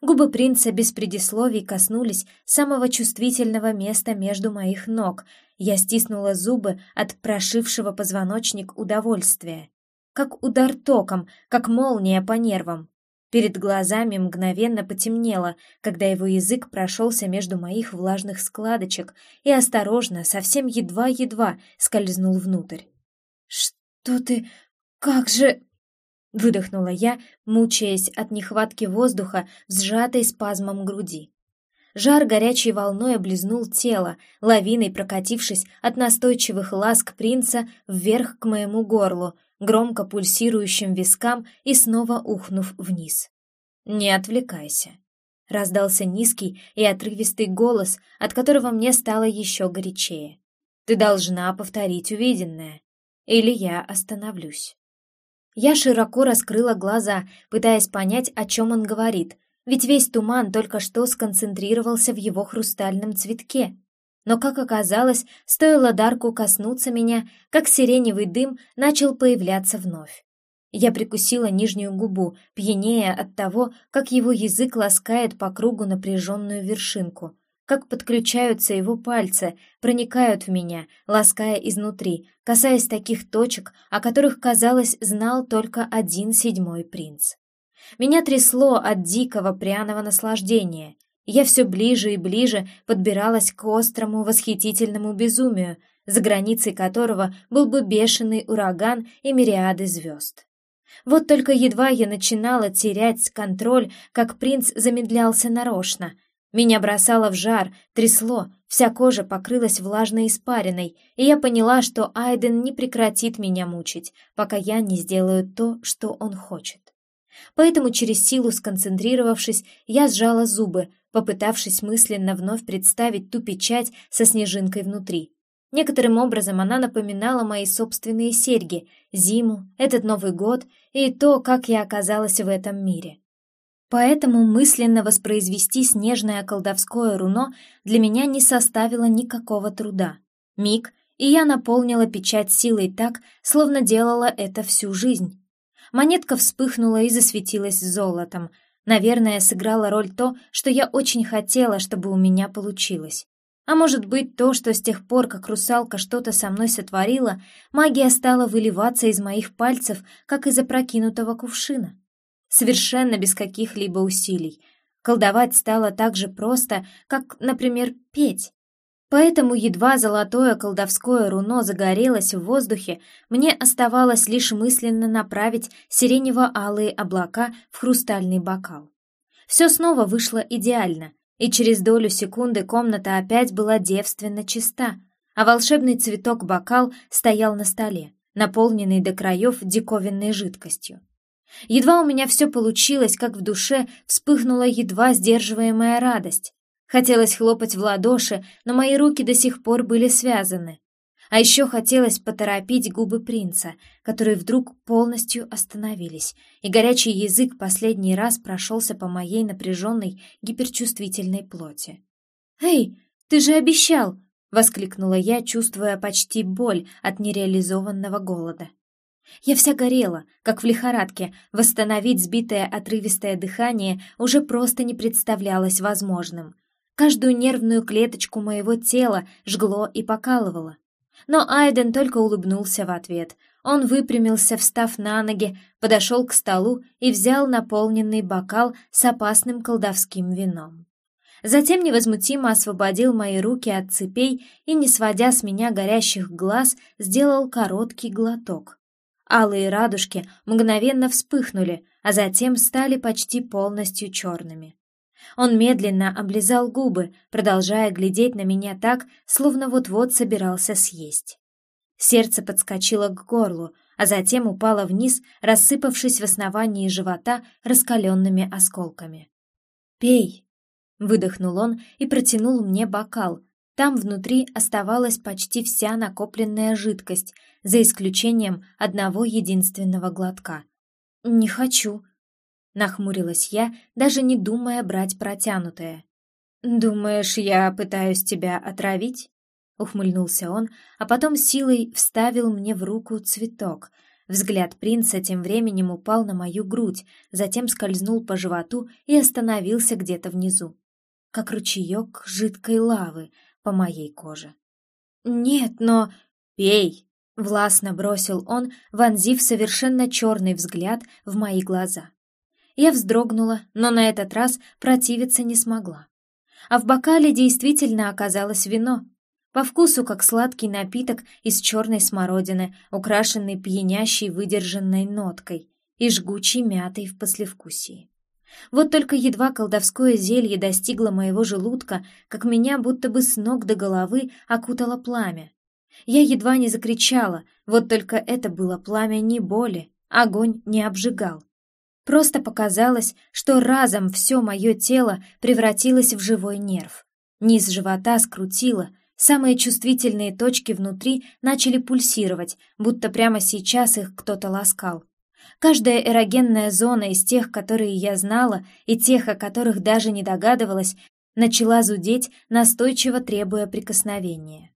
Губы принца без предисловий коснулись самого чувствительного места между моих ног. Я стиснула зубы от прошившего позвоночник удовольствия. Как удар током, как молния по нервам. Перед глазами мгновенно потемнело, когда его язык прошелся между моих влажных складочек и осторожно, совсем едва-едва скользнул внутрь. «Что ты... Как же...» Выдохнула я, мучаясь от нехватки воздуха сжатой спазмом груди. Жар горячей волной облизнул тело, лавиной прокатившись от настойчивых ласк принца вверх к моему горлу, громко пульсирующим вискам и снова ухнув вниз. «Не отвлекайся», — раздался низкий и отрывистый голос, от которого мне стало еще горячее. «Ты должна повторить увиденное, или я остановлюсь». Я широко раскрыла глаза, пытаясь понять, о чем он говорит, ведь весь туман только что сконцентрировался в его хрустальном цветке. Но, как оказалось, стоило Дарку коснуться меня, как сиреневый дым начал появляться вновь. Я прикусила нижнюю губу, пьянея от того, как его язык ласкает по кругу напряженную вершинку — как подключаются его пальцы, проникают в меня, лаская изнутри, касаясь таких точек, о которых, казалось, знал только один седьмой принц. Меня трясло от дикого пряного наслаждения. Я все ближе и ближе подбиралась к острому восхитительному безумию, за границей которого был бы бешеный ураган и мириады звезд. Вот только едва я начинала терять контроль, как принц замедлялся нарочно — меня бросало в жар, трясло, вся кожа покрылась влажной испариной, и я поняла, что Айден не прекратит меня мучить, пока я не сделаю то, что он хочет. Поэтому через силу сконцентрировавшись, я сжала зубы, попытавшись мысленно вновь представить ту печать со снежинкой внутри. Некоторым образом она напоминала мои собственные серьги, зиму, этот Новый год и то, как я оказалась в этом мире. Поэтому мысленно воспроизвести снежное колдовское руно для меня не составило никакого труда. Миг, и я наполнила печать силой так, словно делала это всю жизнь. Монетка вспыхнула и засветилась золотом. Наверное, сыграла роль то, что я очень хотела, чтобы у меня получилось. А может быть, то, что с тех пор, как русалка что-то со мной сотворила, магия стала выливаться из моих пальцев, как из опрокинутого кувшина совершенно без каких-либо усилий. Колдовать стало так же просто, как, например, петь. Поэтому едва золотое колдовское руно загорелось в воздухе, мне оставалось лишь мысленно направить сиренево-алые облака в хрустальный бокал. Все снова вышло идеально, и через долю секунды комната опять была девственно чиста, а волшебный цветок-бокал стоял на столе, наполненный до краев диковинной жидкостью. Едва у меня все получилось, как в душе вспыхнула едва сдерживаемая радость. Хотелось хлопать в ладоши, но мои руки до сих пор были связаны. А еще хотелось поторопить губы принца, которые вдруг полностью остановились, и горячий язык последний раз прошелся по моей напряженной гиперчувствительной плоти. «Эй, ты же обещал!» — воскликнула я, чувствуя почти боль от нереализованного голода. Я вся горела, как в лихорадке, восстановить сбитое отрывистое дыхание уже просто не представлялось возможным. Каждую нервную клеточку моего тела жгло и покалывало. Но Айден только улыбнулся в ответ. Он выпрямился, встав на ноги, подошел к столу и взял наполненный бокал с опасным колдовским вином. Затем невозмутимо освободил мои руки от цепей и, не сводя с меня горящих глаз, сделал короткий глоток. Алые радужки мгновенно вспыхнули, а затем стали почти полностью черными. Он медленно облизал губы, продолжая глядеть на меня так, словно вот-вот собирался съесть. Сердце подскочило к горлу, а затем упало вниз, рассыпавшись в основании живота раскаленными осколками. «Пей!» — выдохнул он и протянул мне бокал. Там внутри оставалась почти вся накопленная жидкость, за исключением одного единственного глотка. «Не хочу», — нахмурилась я, даже не думая брать протянутое. «Думаешь, я пытаюсь тебя отравить?» — ухмыльнулся он, а потом силой вставил мне в руку цветок. Взгляд принца тем временем упал на мою грудь, затем скользнул по животу и остановился где-то внизу, как ручеек жидкой лавы по моей коже. «Нет, но...» «Пей!» — властно бросил он, вонзив совершенно черный взгляд в мои глаза. Я вздрогнула, но на этот раз противиться не смогла. А в бокале действительно оказалось вино, по вкусу как сладкий напиток из черной смородины, украшенный пьянящей выдержанной ноткой и жгучей мятой в послевкусии. Вот только едва колдовское зелье достигло моего желудка, как меня будто бы с ног до головы окутало пламя. Я едва не закричала, вот только это было пламя не боли, огонь не обжигал. Просто показалось, что разом все мое тело превратилось в живой нерв. Низ живота скрутило, Самые чувствительные точки внутри начали пульсировать, будто прямо сейчас их кто-то ласкал. Каждая эрогенная зона из тех, которые я знала, и тех, о которых даже не догадывалась, начала зудеть, настойчиво требуя прикосновения.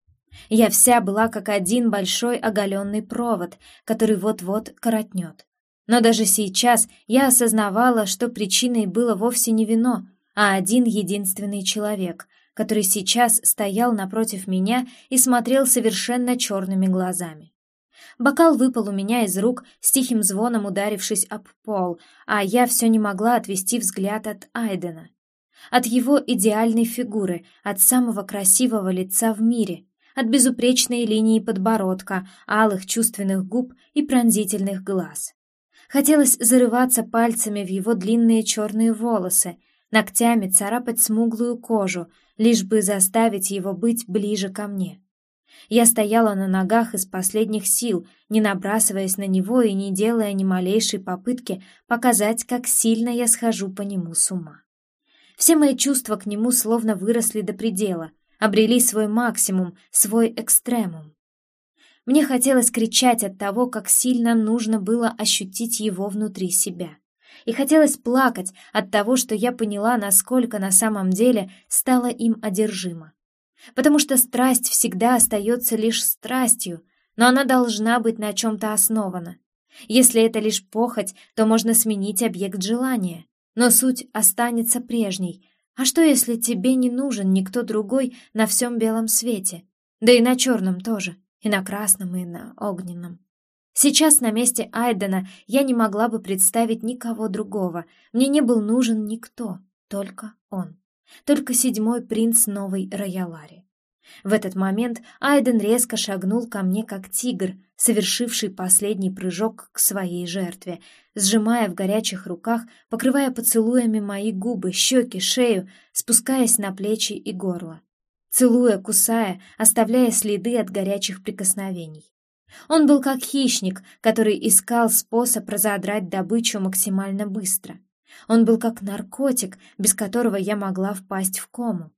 Я вся была как один большой оголенный провод, который вот-вот коротнет. Но даже сейчас я осознавала, что причиной было вовсе не вино, а один единственный человек, который сейчас стоял напротив меня и смотрел совершенно черными глазами. Бокал выпал у меня из рук, с тихим звоном ударившись об пол, а я все не могла отвести взгляд от Айдена. От его идеальной фигуры, от самого красивого лица в мире, от безупречной линии подбородка, алых чувственных губ и пронзительных глаз. Хотелось зарываться пальцами в его длинные черные волосы, ногтями царапать смуглую кожу, лишь бы заставить его быть ближе ко мне. Я стояла на ногах из последних сил, не набрасываясь на него и не делая ни малейшей попытки показать, как сильно я схожу по нему с ума. Все мои чувства к нему словно выросли до предела, обрели свой максимум, свой экстремум. Мне хотелось кричать от того, как сильно нужно было ощутить его внутри себя и хотелось плакать от того, что я поняла, насколько на самом деле стала им одержима. Потому что страсть всегда остается лишь страстью, но она должна быть на чем-то основана. Если это лишь похоть, то можно сменить объект желания, но суть останется прежней. А что, если тебе не нужен никто другой на всем белом свете? Да и на черном тоже, и на красном, и на огненном. Сейчас на месте Айдена я не могла бы представить никого другого. Мне не был нужен никто, только он. Только седьмой принц новой Роялари. В этот момент Айден резко шагнул ко мне как тигр, совершивший последний прыжок к своей жертве, сжимая в горячих руках, покрывая поцелуями мои губы, щеки, шею, спускаясь на плечи и горло. Целуя, кусая, оставляя следы от горячих прикосновений. Он был как хищник, который искал способ разодрать добычу максимально быстро. Он был как наркотик, без которого я могла впасть в кому.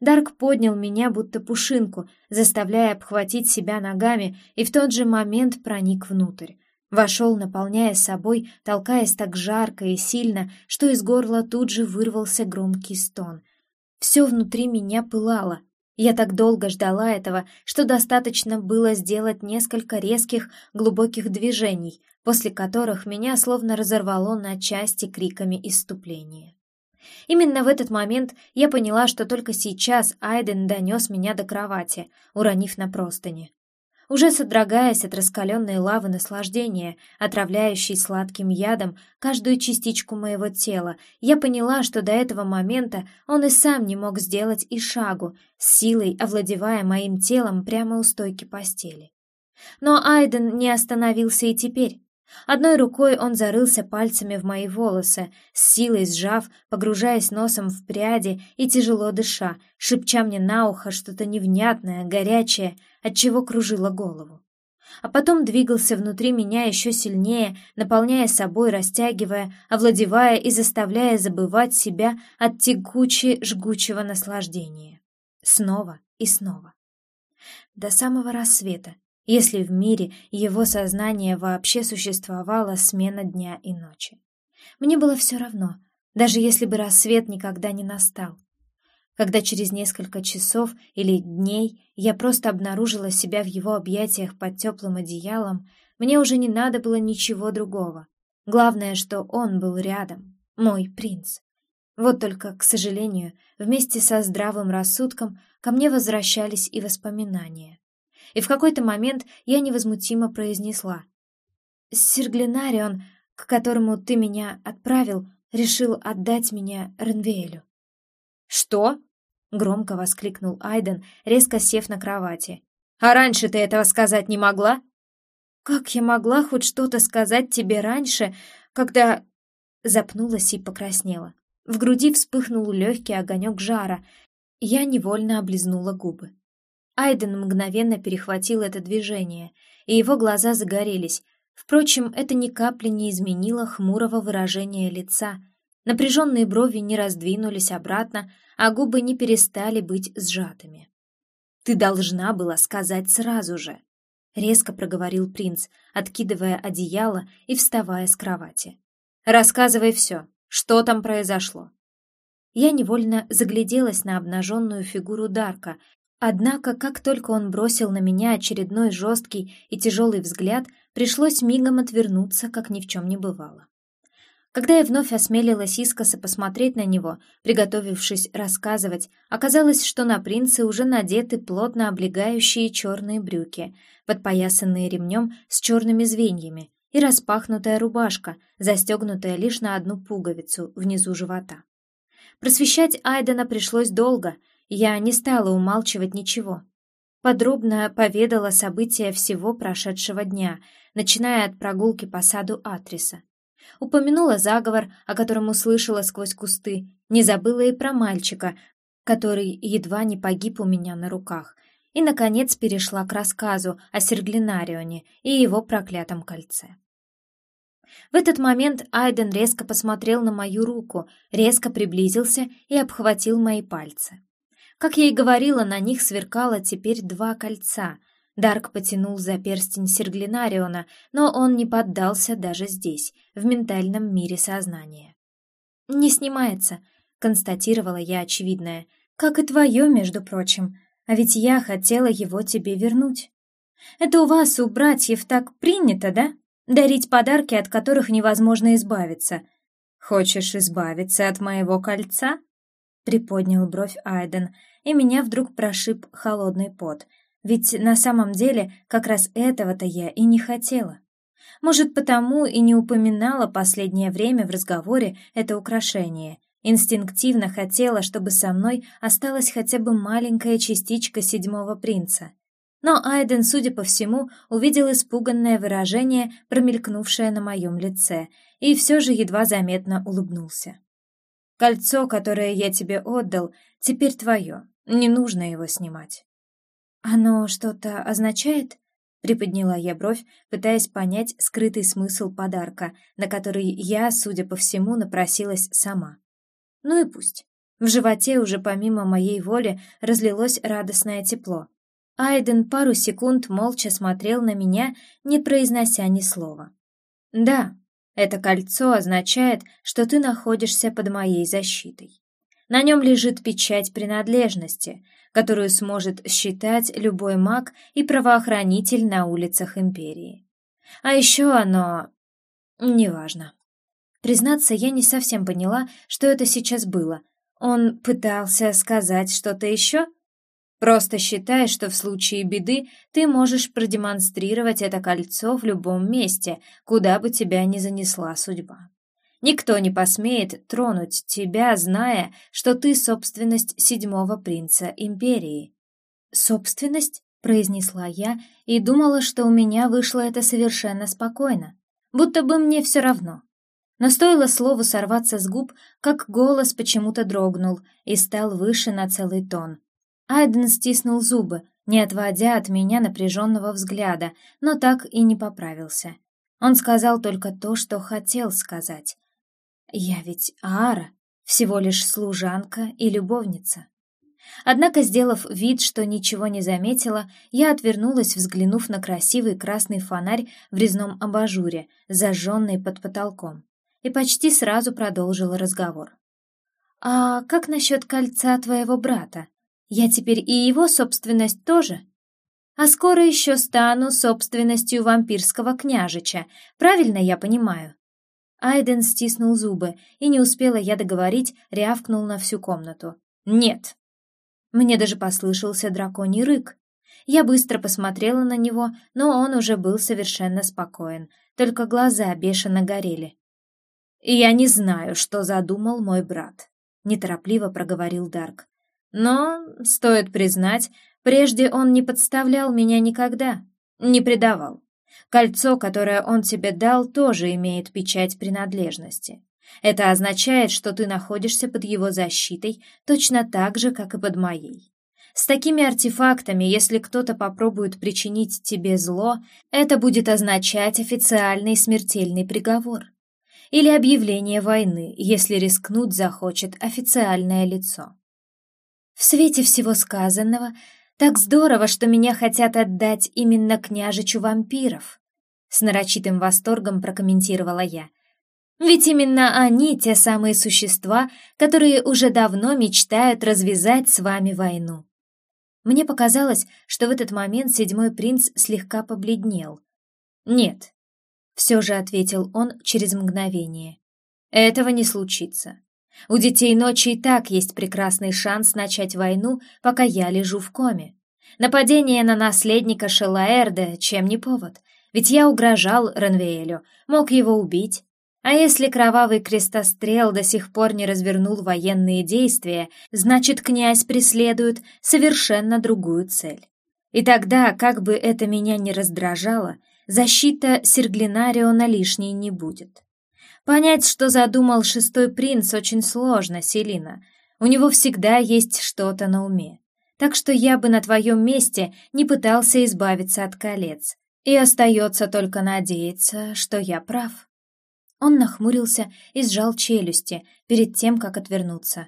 Дарк поднял меня будто пушинку, заставляя обхватить себя ногами, и в тот же момент проник внутрь. Вошел, наполняя собой, толкаясь так жарко и сильно, что из горла тут же вырвался громкий стон. Все внутри меня пылало, я так долго ждала этого, что достаточно было сделать несколько резких, глубоких движений, после которых меня словно разорвало на части криками исступления. Именно в этот момент я поняла, что только сейчас Айден донес меня до кровати, уронив на простыни. Уже содрогаясь от раскаленной лавы наслаждения, отравляющей сладким ядом каждую частичку моего тела, я поняла, что до этого момента он и сам не мог сделать и шагу, с силой овладевая моим телом прямо у стойки постели. Но Айден не остановился и теперь. Одной рукой он зарылся пальцами в мои волосы, с силой сжав, погружаясь носом в пряди и тяжело дыша, шепча мне на ухо что-то невнятное, горячее, от чего кружило голову. А потом двигался внутри меня еще сильнее, наполняя собой, растягивая, овладевая и заставляя забывать себя от тягуче жгучего наслаждения. Снова и снова. До самого рассвета, если в мире его сознание вообще существовала смена дня и ночи. Мне было все равно, даже если бы рассвет никогда не настал. Когда через несколько часов или дней я просто обнаружила себя в его объятиях под теплым одеялом, мне уже не надо было ничего другого. Главное, что он был рядом, мой принц. Вот только, к сожалению, вместе со здравым рассудком ко мне возвращались и воспоминания и в какой-то момент я невозмутимо произнесла. «Серглинарион, к которому ты меня отправил, решил отдать меня Ренвеэлю». «Что?» — громко воскликнул Айден, резко сев на кровати. «А раньше ты этого сказать не могла?» «Как я могла хоть что-то сказать тебе раньше, когда...» Запнулась и покраснела. В груди вспыхнул легкий огонек жара. Я невольно облизнула губы. Айден мгновенно перехватил это движение, и его глаза загорелись. Впрочем, это ни капли не изменило хмурого выражения лица. Напряженные брови не раздвинулись обратно, а губы не перестали быть сжатыми. «Ты должна была сказать сразу же», — резко проговорил принц, откидывая одеяло и вставая с кровати. «Рассказывай все, что там произошло?» Я невольно загляделась на обнаженную фигуру Дарка, Однако, как только он бросил на меня очередной жесткий и тяжелый взгляд, пришлось мигом отвернуться, как ни в чем не бывало. Когда я вновь осмелилась искоса посмотреть на него, приготовившись рассказывать, оказалось, что на принце уже надеты плотно облегающие черные брюки, подпоясанные ремнем с черными звеньями, и распахнутая рубашка, застегнутая лишь на одну пуговицу внизу живота. Просвещать Айдена пришлось долго — я не стала умалчивать ничего. Подробно поведала события всего прошедшего дня, начиная от прогулки по саду Атриса. Упомянула заговор, о котором услышала сквозь кусты, не забыла и про мальчика, который едва не погиб у меня на руках, и, наконец, перешла к рассказу о Серглинарионе и его проклятом кольце. В этот момент Айден резко посмотрел на мою руку, резко приблизился и обхватил мои пальцы. Как я и говорила, на них сверкало теперь два кольца. Дарк потянул за перстень Серглинариона, но он не поддался даже здесь, в ментальном мире сознания. «Не снимается», — констатировала я очевидное, «как и твое, между прочим, а ведь я хотела его тебе вернуть. Это у вас, у братьев, так принято, да? Дарить подарки, от которых невозможно избавиться. Хочешь избавиться от моего кольца?» Приподнял бровь Айден, и меня вдруг прошиб холодный пот. Ведь на самом деле как раз этого-то я и не хотела. Может, потому и не упоминала последнее время в разговоре это украшение. Инстинктивно хотела, чтобы со мной осталась хотя бы маленькая частичка седьмого принца. Но Айден, судя по всему, увидел испуганное выражение, промелькнувшее на моем лице, и все же едва заметно улыбнулся. Кольцо, которое я тебе отдал, теперь твое. Не нужно его снимать. Оно что-то означает? Приподняла я бровь, пытаясь понять скрытый смысл подарка, на который я, судя по всему, напросилась сама. Ну и пусть. В животе уже помимо моей воли разлилось радостное тепло. Айден пару секунд молча смотрел на меня, не произнося ни слова. «Да, это кольцо означает, что ты находишься под моей защитой. На нем лежит печать принадлежности, которую сможет считать любой маг и правоохранитель на улицах Империи. А еще оно... неважно. Признаться, я не совсем поняла, что это сейчас было. Он пытался сказать что-то еще? Просто считай, что в случае беды ты можешь продемонстрировать это кольцо в любом месте, куда бы тебя ни занесла судьба. Никто не посмеет тронуть тебя, зная, что ты собственность седьмого принца империи. Собственность? произнесла я и думала, что у меня вышло это совершенно спокойно, будто бы мне все равно. Но стоило слову сорваться с губ, как голос почему-то дрогнул и стал выше на целый тон. Айден стиснул зубы, не отводя от меня напряженного взгляда, но так и не поправился. Он сказал только то, что хотел сказать. «Я ведь Аара, всего лишь служанка и любовница». Однако, сделав вид, что ничего не заметила, я отвернулась, взглянув на красивый красный фонарь в резном абажуре, зажженный под потолком, и почти сразу продолжила разговор. «А как насчет кольца твоего брата? Я теперь и его собственность тоже?» «А скоро еще стану собственностью вампирского княжича, правильно я понимаю?» Айден стиснул зубы, и не успела я договорить, рявкнул на всю комнату. «Нет!» Мне даже послышался драконий рык. Я быстро посмотрела на него, но он уже был совершенно спокоен, только глаза бешено горели. «И я не знаю, что задумал мой брат», — неторопливо проговорил Дарк. «Но, стоит признать, прежде он не подставлял меня никогда, не предавал. Кольцо, которое он тебе дал, тоже имеет печать принадлежности. Это означает, что ты находишься под его защитой точно так же, как и под моей. С такими артефактами, если кто-то попробует причинить тебе зло, это будет означать официальный смертельный приговор. Или объявление войны, если рискнуть захочет официальное лицо. В свете всего сказанного, так здорово, что меня хотят отдать именно княжичу вампиров. С нарочитым восторгом прокомментировала я. Ведь именно они те самые существа, которые уже давно мечтают развязать с вами войну. Мне показалось, что в этот момент седьмой принц слегка побледнел. «Нет», — все же ответил он через мгновение. «Этого не случится. У детей ночи и так есть прекрасный шанс начать войну, пока я лежу в коме. Нападение на наследника Шелаэрда чем не повод, ведь я угрожал Ранвеэлю, мог его убить, а если кровавый крестострел до сих пор не развернул военные действия, значит, князь преследует совершенно другую цель. И тогда, как бы это меня ни раздражало, защита Серглинариона лишней не будет. Понять, что задумал шестой принц, очень сложно, Селина. У него всегда есть что-то на уме. Так что я бы на твоем месте не пытался избавиться от колец. И остается только надеяться, что я прав. Он нахмурился и сжал челюсти перед тем, как отвернуться.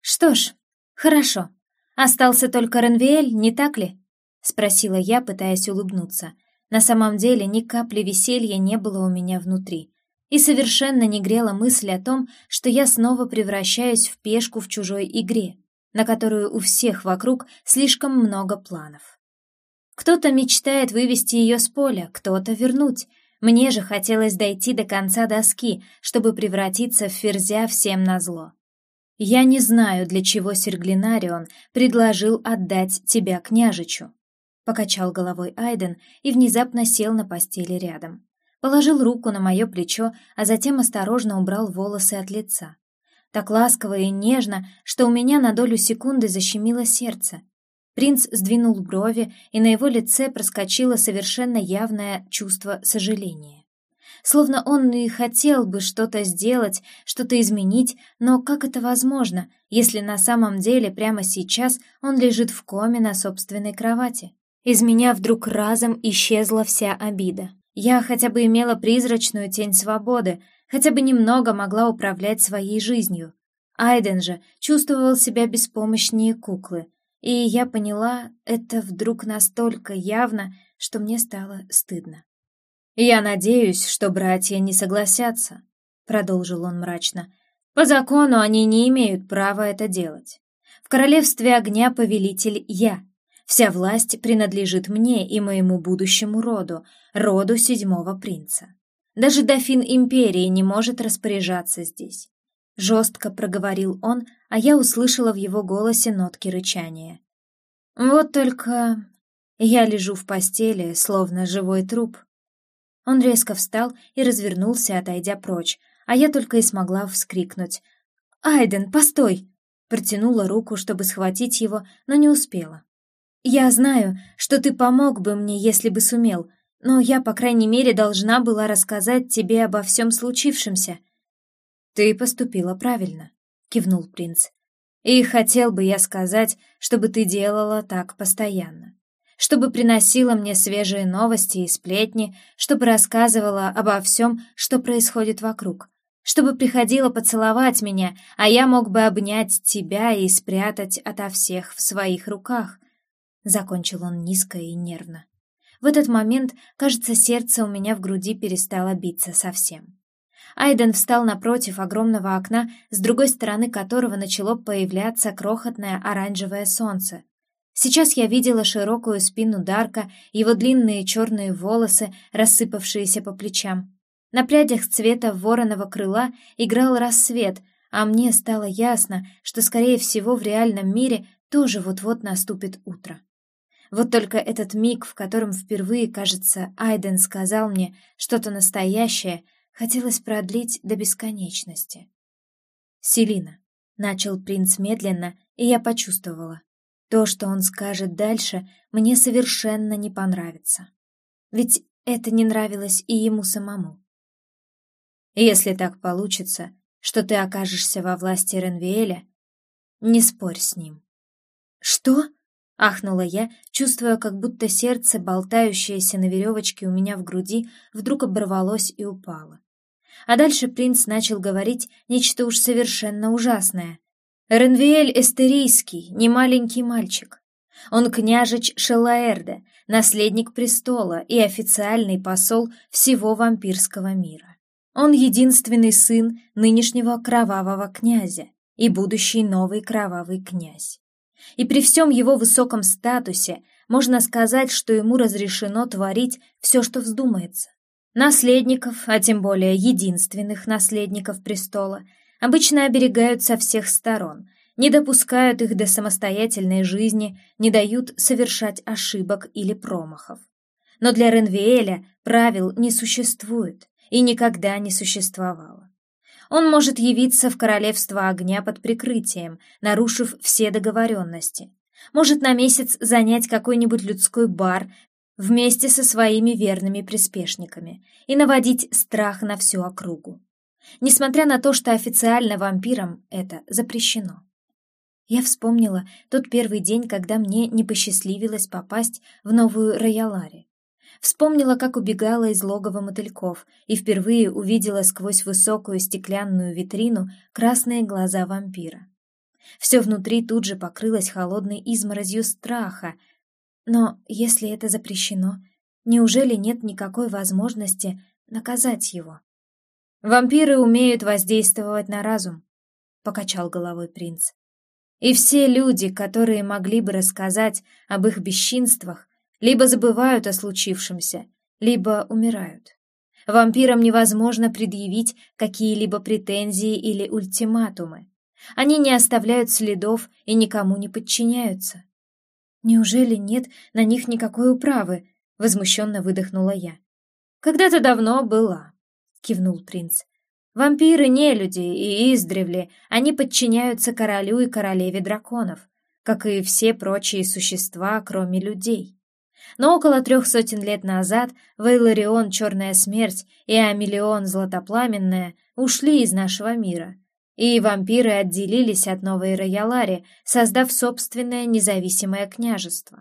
«Что ж, хорошо. Остался только Ренвиэль, не так ли?» — спросила я, пытаясь улыбнуться. На самом деле ни капли веселья не было у меня внутри. И совершенно не грела мысль о том, что я снова превращаюсь в пешку в чужой игре, на которую у всех вокруг слишком много планов. Кто-то мечтает вывести ее с поля, кто-то вернуть, мне же хотелось дойти до конца доски, чтобы превратиться в ферзя всем назло. Я не знаю, для чего Серглинарион предложил отдать тебя княжичу. Покачал головой Айден и внезапно сел на постели рядом. Положил руку на мое плечо, а затем осторожно убрал волосы от лица. Так ласково и нежно, что у меня на долю секунды защемило сердце. Принц сдвинул брови, и на его лице проскочило совершенно явное чувство сожаления. Словно он и хотел бы что-то сделать, что-то изменить, но как это возможно, если на самом деле прямо сейчас он лежит в коме на собственной кровати? Из меня вдруг разом исчезла вся обида. Я хотя бы имела призрачную тень свободы, хотя бы немного могла управлять своей жизнью. Айден же чувствовал себя беспомощнее куклы — и я поняла это вдруг настолько явно, что мне стало стыдно. «Я надеюсь, что братья не согласятся», — продолжил он мрачно. «По закону они не имеют права это делать. В королевстве огня повелитель я. Вся власть принадлежит мне и моему будущему роду, роду седьмого принца. Даже дофин империи не может распоряжаться здесь. Жестко проговорил он, а я услышала в его голосе нотки рычания. «Вот только я лежу в постели, словно живой труп». Он резко встал и развернулся, отойдя прочь, а я только и смогла вскрикнуть. «Айден, постой!» Протянула руку, чтобы схватить его, но не успела. «Я знаю, что ты помог бы мне, если бы сумел, но я, по крайней мере, должна была рассказать тебе обо всем случившемся». «Ты поступила правильно», — кивнул принц. «И хотел бы я сказать, чтобы ты делала так постоянно. Чтобы приносила мне свежие новости и сплетни, чтобы рассказывала обо всем, что происходит вокруг чтобы приходила поцеловать меня, а я мог бы обнять тебя и спрятать ото всех в своих руках. Закончил он низко и нервно. В этот момент, кажется, сердце у меня в груди перестало биться совсем. Айден встал напротив огромного окна, с другой стороны которого начало появляться крохотное оранжевое солнце. Сейчас я видела широкую спину Дарка, его длинные черные волосы, рассыпавшиеся по плечам. На прядях цвета вороного крыла играл рассвет, а мне стало ясно, что, скорее всего, в реальном мире тоже вот-вот наступит утро. Вот только этот миг, в котором впервые, кажется, Айден сказал мне что-то настоящее, хотелось продлить до бесконечности. «Селина», — начал принц медленно, и я почувствовала. То, что он скажет дальше, мне совершенно не понравится. Ведь это не нравилось и ему самому. Если так получится, что ты окажешься во власти Ренвиэля, не спорь с ним. Что? Ахнула я, чувствуя, как будто сердце, болтающееся на веревочке у меня в груди, вдруг оборвалось и упало. А дальше принц начал говорить нечто уж совершенно ужасное. Ренвиэль Эстерийский, не маленький мальчик. Он княжич Шелаэрде, наследник престола и официальный посол всего вампирского мира. Он единственный сын нынешнего кровавого князя и будущий новый кровавый князь. И при всем его высоком статусе можно сказать, что ему разрешено творить все, что вздумается. Наследников, а тем более единственных наследников престола, обычно оберегают со всех сторон, не допускают их до самостоятельной жизни, не дают совершать ошибок или промахов. Но для Ренвиэля правил не существует и никогда не существовало. Он может явиться в королевство огня под прикрытием, нарушив все договоренности. Может на месяц занять какой-нибудь людской бар вместе со своими верными приспешниками и наводить страх на всю округу. Несмотря на то, что официально вампирам это запрещено. Я вспомнила тот первый день, когда мне не посчастливилось попасть в новую Роялари. Вспомнила, как убегала из логова мотыльков и впервые увидела сквозь высокую стеклянную витрину красные глаза вампира. Все внутри тут же покрылось холодной изморозью страха. Но если это запрещено, неужели нет никакой возможности наказать его? «Вампиры умеют воздействовать на разум», — покачал головой принц. «И все люди, которые могли бы рассказать об их бесчинствах, либо забывают о случившемся, либо умирают. Вампирам невозможно предъявить какие-либо претензии или ультиматумы. Они не оставляют следов и никому не подчиняются. Неужели нет на них никакой управы? Возмущенно выдохнула я. Когда-то давно была, кивнул принц. Вампиры не люди, и издревле они подчиняются королю и королеве драконов, как и все прочие существа, кроме людей. Но около трех сотен лет назад Вейларион Черная Смерть и Амелион Златопламенная ушли из нашего мира, и вампиры отделились от Новой Роялари, создав собственное независимое княжество.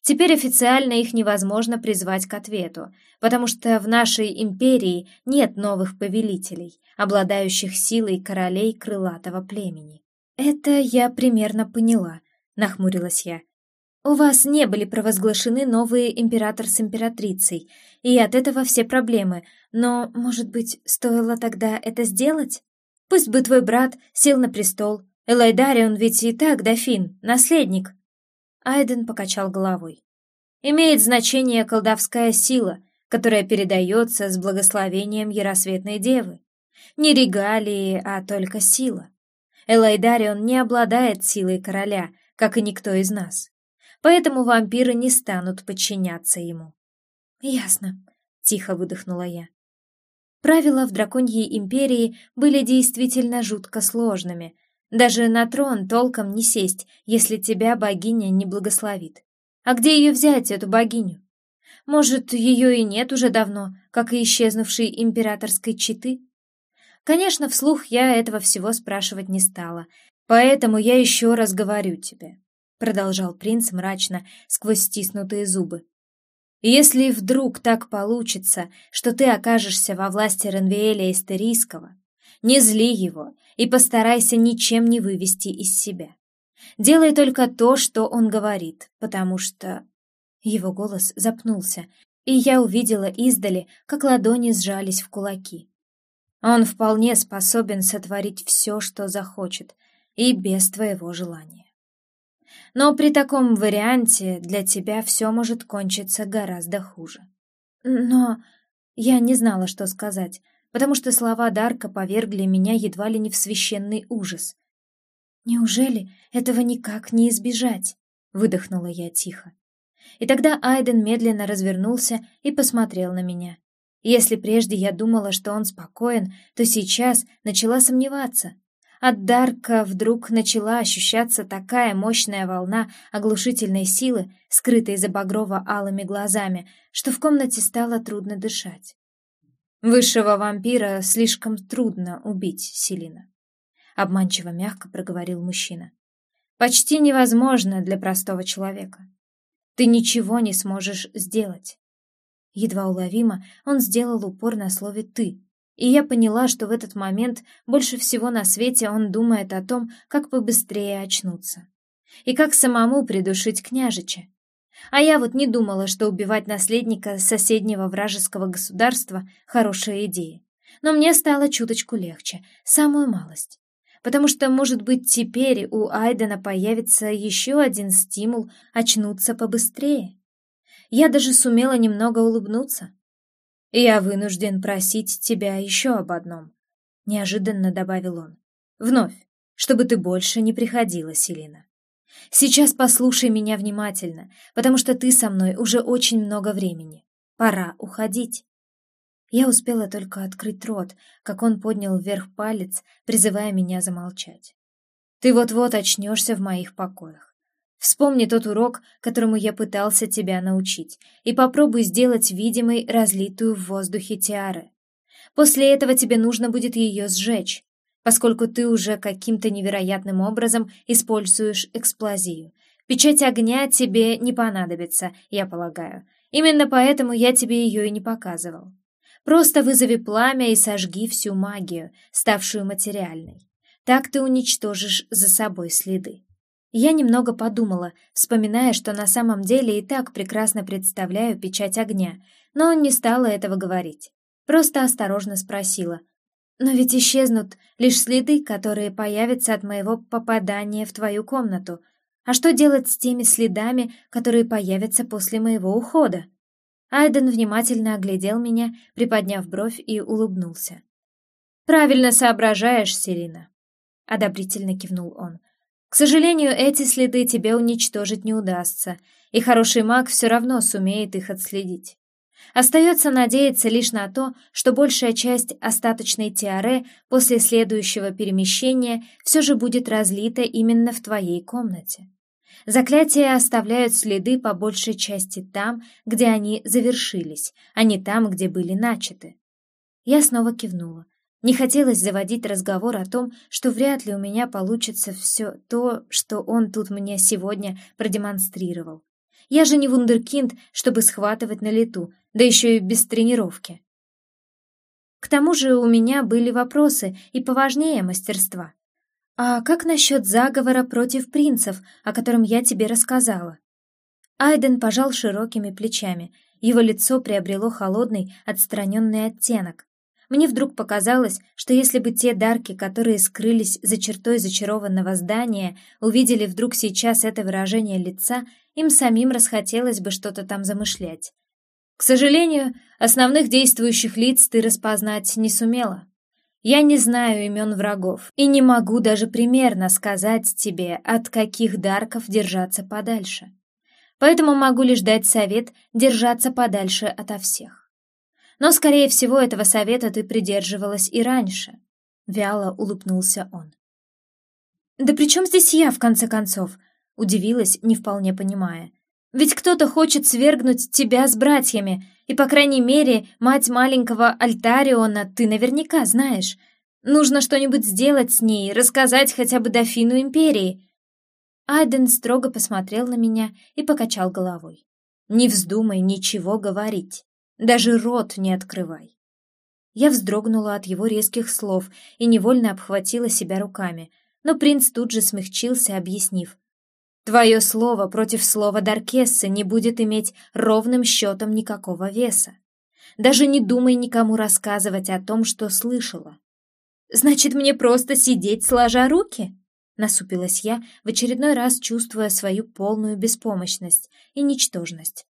Теперь официально их невозможно призвать к ответу, потому что в нашей империи нет новых повелителей, обладающих силой королей крылатого племени. «Это я примерно поняла», — нахмурилась я. У вас не были провозглашены новые император с императрицей, и от этого все проблемы, но, может быть, стоило тогда это сделать? Пусть бы твой брат сел на престол. Элайдарион ведь и так дофин, наследник. Айден покачал головой. Имеет значение колдовская сила, которая передается с благословением Яросветной Девы. Не регалии, а только сила. Элайдарион не обладает силой короля, как и никто из нас. Поэтому вампиры не станут подчиняться ему. «Ясно», — тихо выдохнула я. Правила в драконьей империи были действительно жутко сложными. Даже на трон толком не сесть, если тебя богиня не благословит. А где ее взять, эту богиню? Может, ее и нет уже давно, как и исчезнувшей императорской четы? Конечно, вслух я этого всего спрашивать не стала, поэтому я еще раз говорю тебе, продолжал принц мрачно сквозь стиснутые зубы. Если вдруг так получится, что ты окажешься во власти Ренвиэля Истерийского, не зли его и постарайся ничем не вывести из себя. Делай только то, что он говорит, потому что...» Его голос запнулся, и я увидела издали, как ладони сжались в кулаки. Он вполне способен сотворить все, что захочет, и без твоего желания. Но при таком варианте для тебя все может кончиться гораздо хуже. Но я не знала, что сказать, потому что слова Дарка повергли меня едва ли не в священный ужас. «Неужели этого никак не избежать?» — выдохнула я тихо. И тогда Айден медленно развернулся и посмотрел на меня. Если прежде я думала, что он спокоен, то сейчас начала сомневаться. От Дарка вдруг начала ощущаться такая мощная волна оглушительной силы, скрытой за багрово-алыми глазами, что в комнате стало трудно дышать. «Высшего вампира слишком трудно убить, Селина», — обманчиво мягко проговорил мужчина. «Почти невозможно для простого человека. Ты ничего не сможешь сделать. Едва уловимо он сделал упор на слове «ты», и я поняла, что в этот момент больше всего на свете он думает о том, как побыстрее очнуться. И как самому придушить княжича. А я вот не думала, что убивать наследника соседнего вражеского государства — хорошая идея. Но мне стало чуточку легче, самую малость. Потому что, может быть, теперь у Айдена появится еще один стимул очнуться побыстрее я даже сумела немного улыбнуться. «Я вынужден просить тебя еще об одном», — неожиданно добавил он. «Вновь, чтобы ты больше не приходила, Селина. Сейчас послушай меня внимательно, потому что ты со мной уже очень много времени. Пора уходить». Я успела только открыть рот, как он поднял вверх палец, призывая меня замолчать. «Ты вот-вот очнешься в моих покоях. Вспомни тот урок, которому я пытался тебя научить, и попробуй сделать видимой разлитую в воздухе тиары. После этого тебе нужно будет ее сжечь, поскольку ты уже каким-то невероятным образом используешь эксплозию. Печать огня тебе не понадобится, я полагаю. Именно поэтому я тебе ее и не показывал. Просто вызови пламя и сожги всю магию, ставшую материальной. Так ты уничтожишь за собой следы. Я немного подумала, вспоминая, что на самом деле и так прекрасно представляю печать огня, но не стала этого говорить. Просто осторожно спросила. «Но ведь исчезнут лишь следы, которые появятся от моего попадания в твою комнату. А что делать с теми следами, которые появятся после моего ухода?» Айден внимательно оглядел меня, приподняв бровь и улыбнулся. «Правильно соображаешь, Селина», — одобрительно кивнул он. К сожалению, эти следы тебе уничтожить не удастся, и хороший маг все равно сумеет их отследить. Остается надеяться лишь на то, что большая часть остаточной тиаре после следующего перемещения все же будет разлита именно в твоей комнате. Заклятия оставляют следы по большей части там, где они завершились, а не там, где были начаты. Я снова кивнула. Не хотелось заводить разговор о том, что вряд ли у меня получится все то, что он тут мне сегодня продемонстрировал. Я же не вундеркинд, чтобы схватывать на лету, да еще и без тренировки. К тому же у меня были вопросы и поважнее мастерства. А как насчет заговора против принцев, о котором я тебе рассказала? Айден пожал широкими плечами. Его лицо приобрело холодный, отстраненный оттенок. Мне вдруг показалось, что если бы те дарки, которые скрылись за чертой зачарованного здания, увидели вдруг сейчас это выражение лица, им самим расхотелось бы что-то там замышлять. К сожалению, основных действующих лиц ты распознать не сумела. Я не знаю имен врагов и не могу даже примерно сказать тебе, от каких дарков держаться подальше. Поэтому могу лишь дать совет держаться подальше ото всех. Но, скорее всего, этого совета ты придерживалась и раньше. Вяло улыбнулся он. «Да при чем здесь я, в конце концов?» Удивилась, не вполне понимая. «Ведь кто-то хочет свергнуть тебя с братьями, и, по крайней мере, мать маленького Альтариона ты наверняка знаешь. Нужно что-нибудь сделать с ней, рассказать хотя бы дофину Империи». Айден строго посмотрел на меня и покачал головой. «Не вздумай ничего говорить, даже рот не открывай». Я вздрогнула от его резких слов и невольно обхватила себя руками — но принц тут же смягчился, объяснив. «Твое слово против слова Даркессы не будет иметь ровным счетом никакого веса. Даже не думай никому рассказывать о том, что слышала». «Значит, мне просто сидеть сложа руки?» Насупилась я, в очередной раз чувствуя свою полную беспомощность и ничтожность.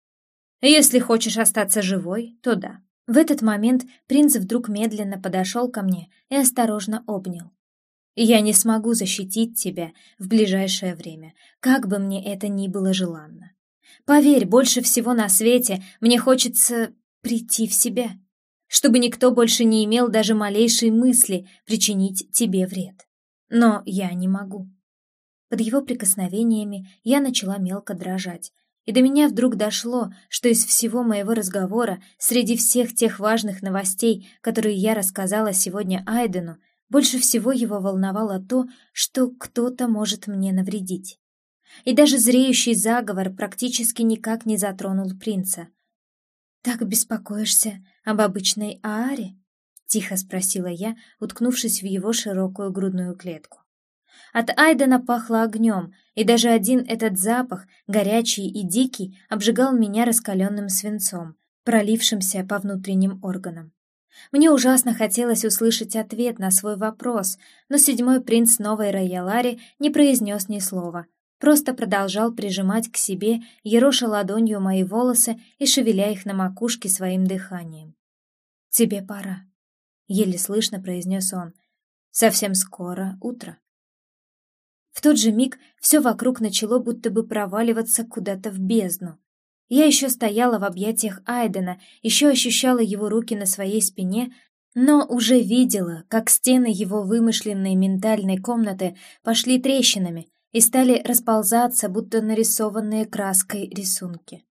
«Если хочешь остаться живой, то да». В этот момент принц вдруг медленно подошел ко мне и осторожно обнял. Я не смогу защитить тебя в ближайшее время, как бы мне это ни было желанно. Поверь, больше всего на свете мне хочется прийти в себя, чтобы никто больше не имел даже малейшей мысли причинить тебе вред. Но я не могу. Под его прикосновениями я начала мелко дрожать, и до меня вдруг дошло, что из всего моего разговора, среди всех тех важных новостей, которые я рассказала сегодня Айдену, больше всего его волновало то, что кто-то может мне навредить. И даже зреющий заговор практически никак не затронул принца. «Так беспокоишься об обычной Ааре?» — тихо спросила я, уткнувшись в его широкую грудную клетку. От Айдена пахло огнем, и даже один этот запах, горячий и дикий, обжигал меня раскаленным свинцом, пролившимся по внутренним органам. Мне ужасно хотелось услышать ответ на свой вопрос, но седьмой принц новой Роялари не произнес ни слова, просто продолжал прижимать к себе, ероша ладонью мои волосы и шевеля их на макушке своим дыханием. «Тебе пора», — еле слышно произнес он. «Совсем скоро утро». Тот же миг все вокруг начало будто бы проваливаться куда-то в бездну. Я еще стояла в объятиях Айдена, еще ощущала его руки на своей спине, но уже видела, как стены его вымышленной ментальной комнаты пошли трещинами и стали расползаться, будто нарисованные краской рисунки.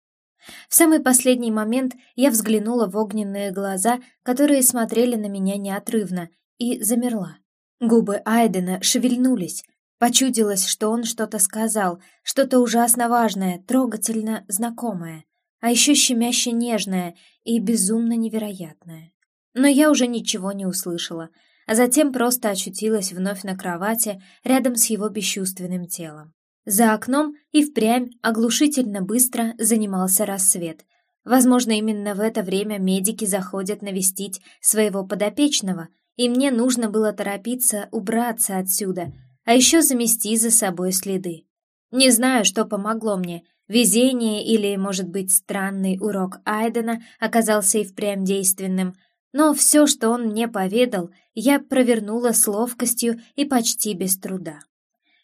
В самый последний момент я взглянула в огненные глаза, которые смотрели на меня неотрывно, и замерла. Губы Айдена шевельнулись, Почудилось, что он что-то сказал, что-то ужасно важное, трогательно знакомое, а еще щемяще нежное и безумно невероятное. Но я уже ничего не услышала, а затем просто очутилась вновь на кровати рядом с его бесчувственным телом. За окном и впрямь оглушительно быстро занимался рассвет. Возможно, именно в это время медики заходят навестить своего подопечного, и мне нужно было торопиться убраться отсюда — а еще замести за собой следы. Не знаю, что помогло мне, везение или, может быть, странный урок Айдена оказался и впрямь действенным, но все, что он мне поведал, я провернула с ловкостью и почти без труда.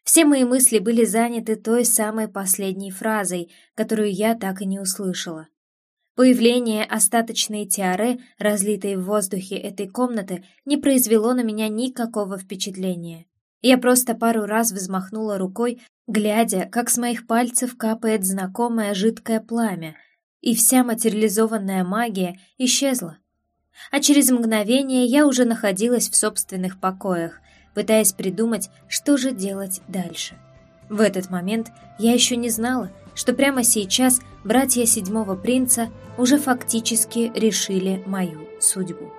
Все мои мысли были заняты той самой последней фразой, которую я так и не услышала. Появление остаточной тиары, разлитой в воздухе этой комнаты, не произвело на меня никакого впечатления. Я просто пару раз взмахнула рукой, глядя, как с моих пальцев капает знакомое жидкое пламя, и вся материализованная магия исчезла. А через мгновение я уже находилась в собственных покоях, пытаясь придумать, что же делать дальше. В этот момент я еще не знала, что прямо сейчас братья седьмого принца уже фактически решили мою судьбу.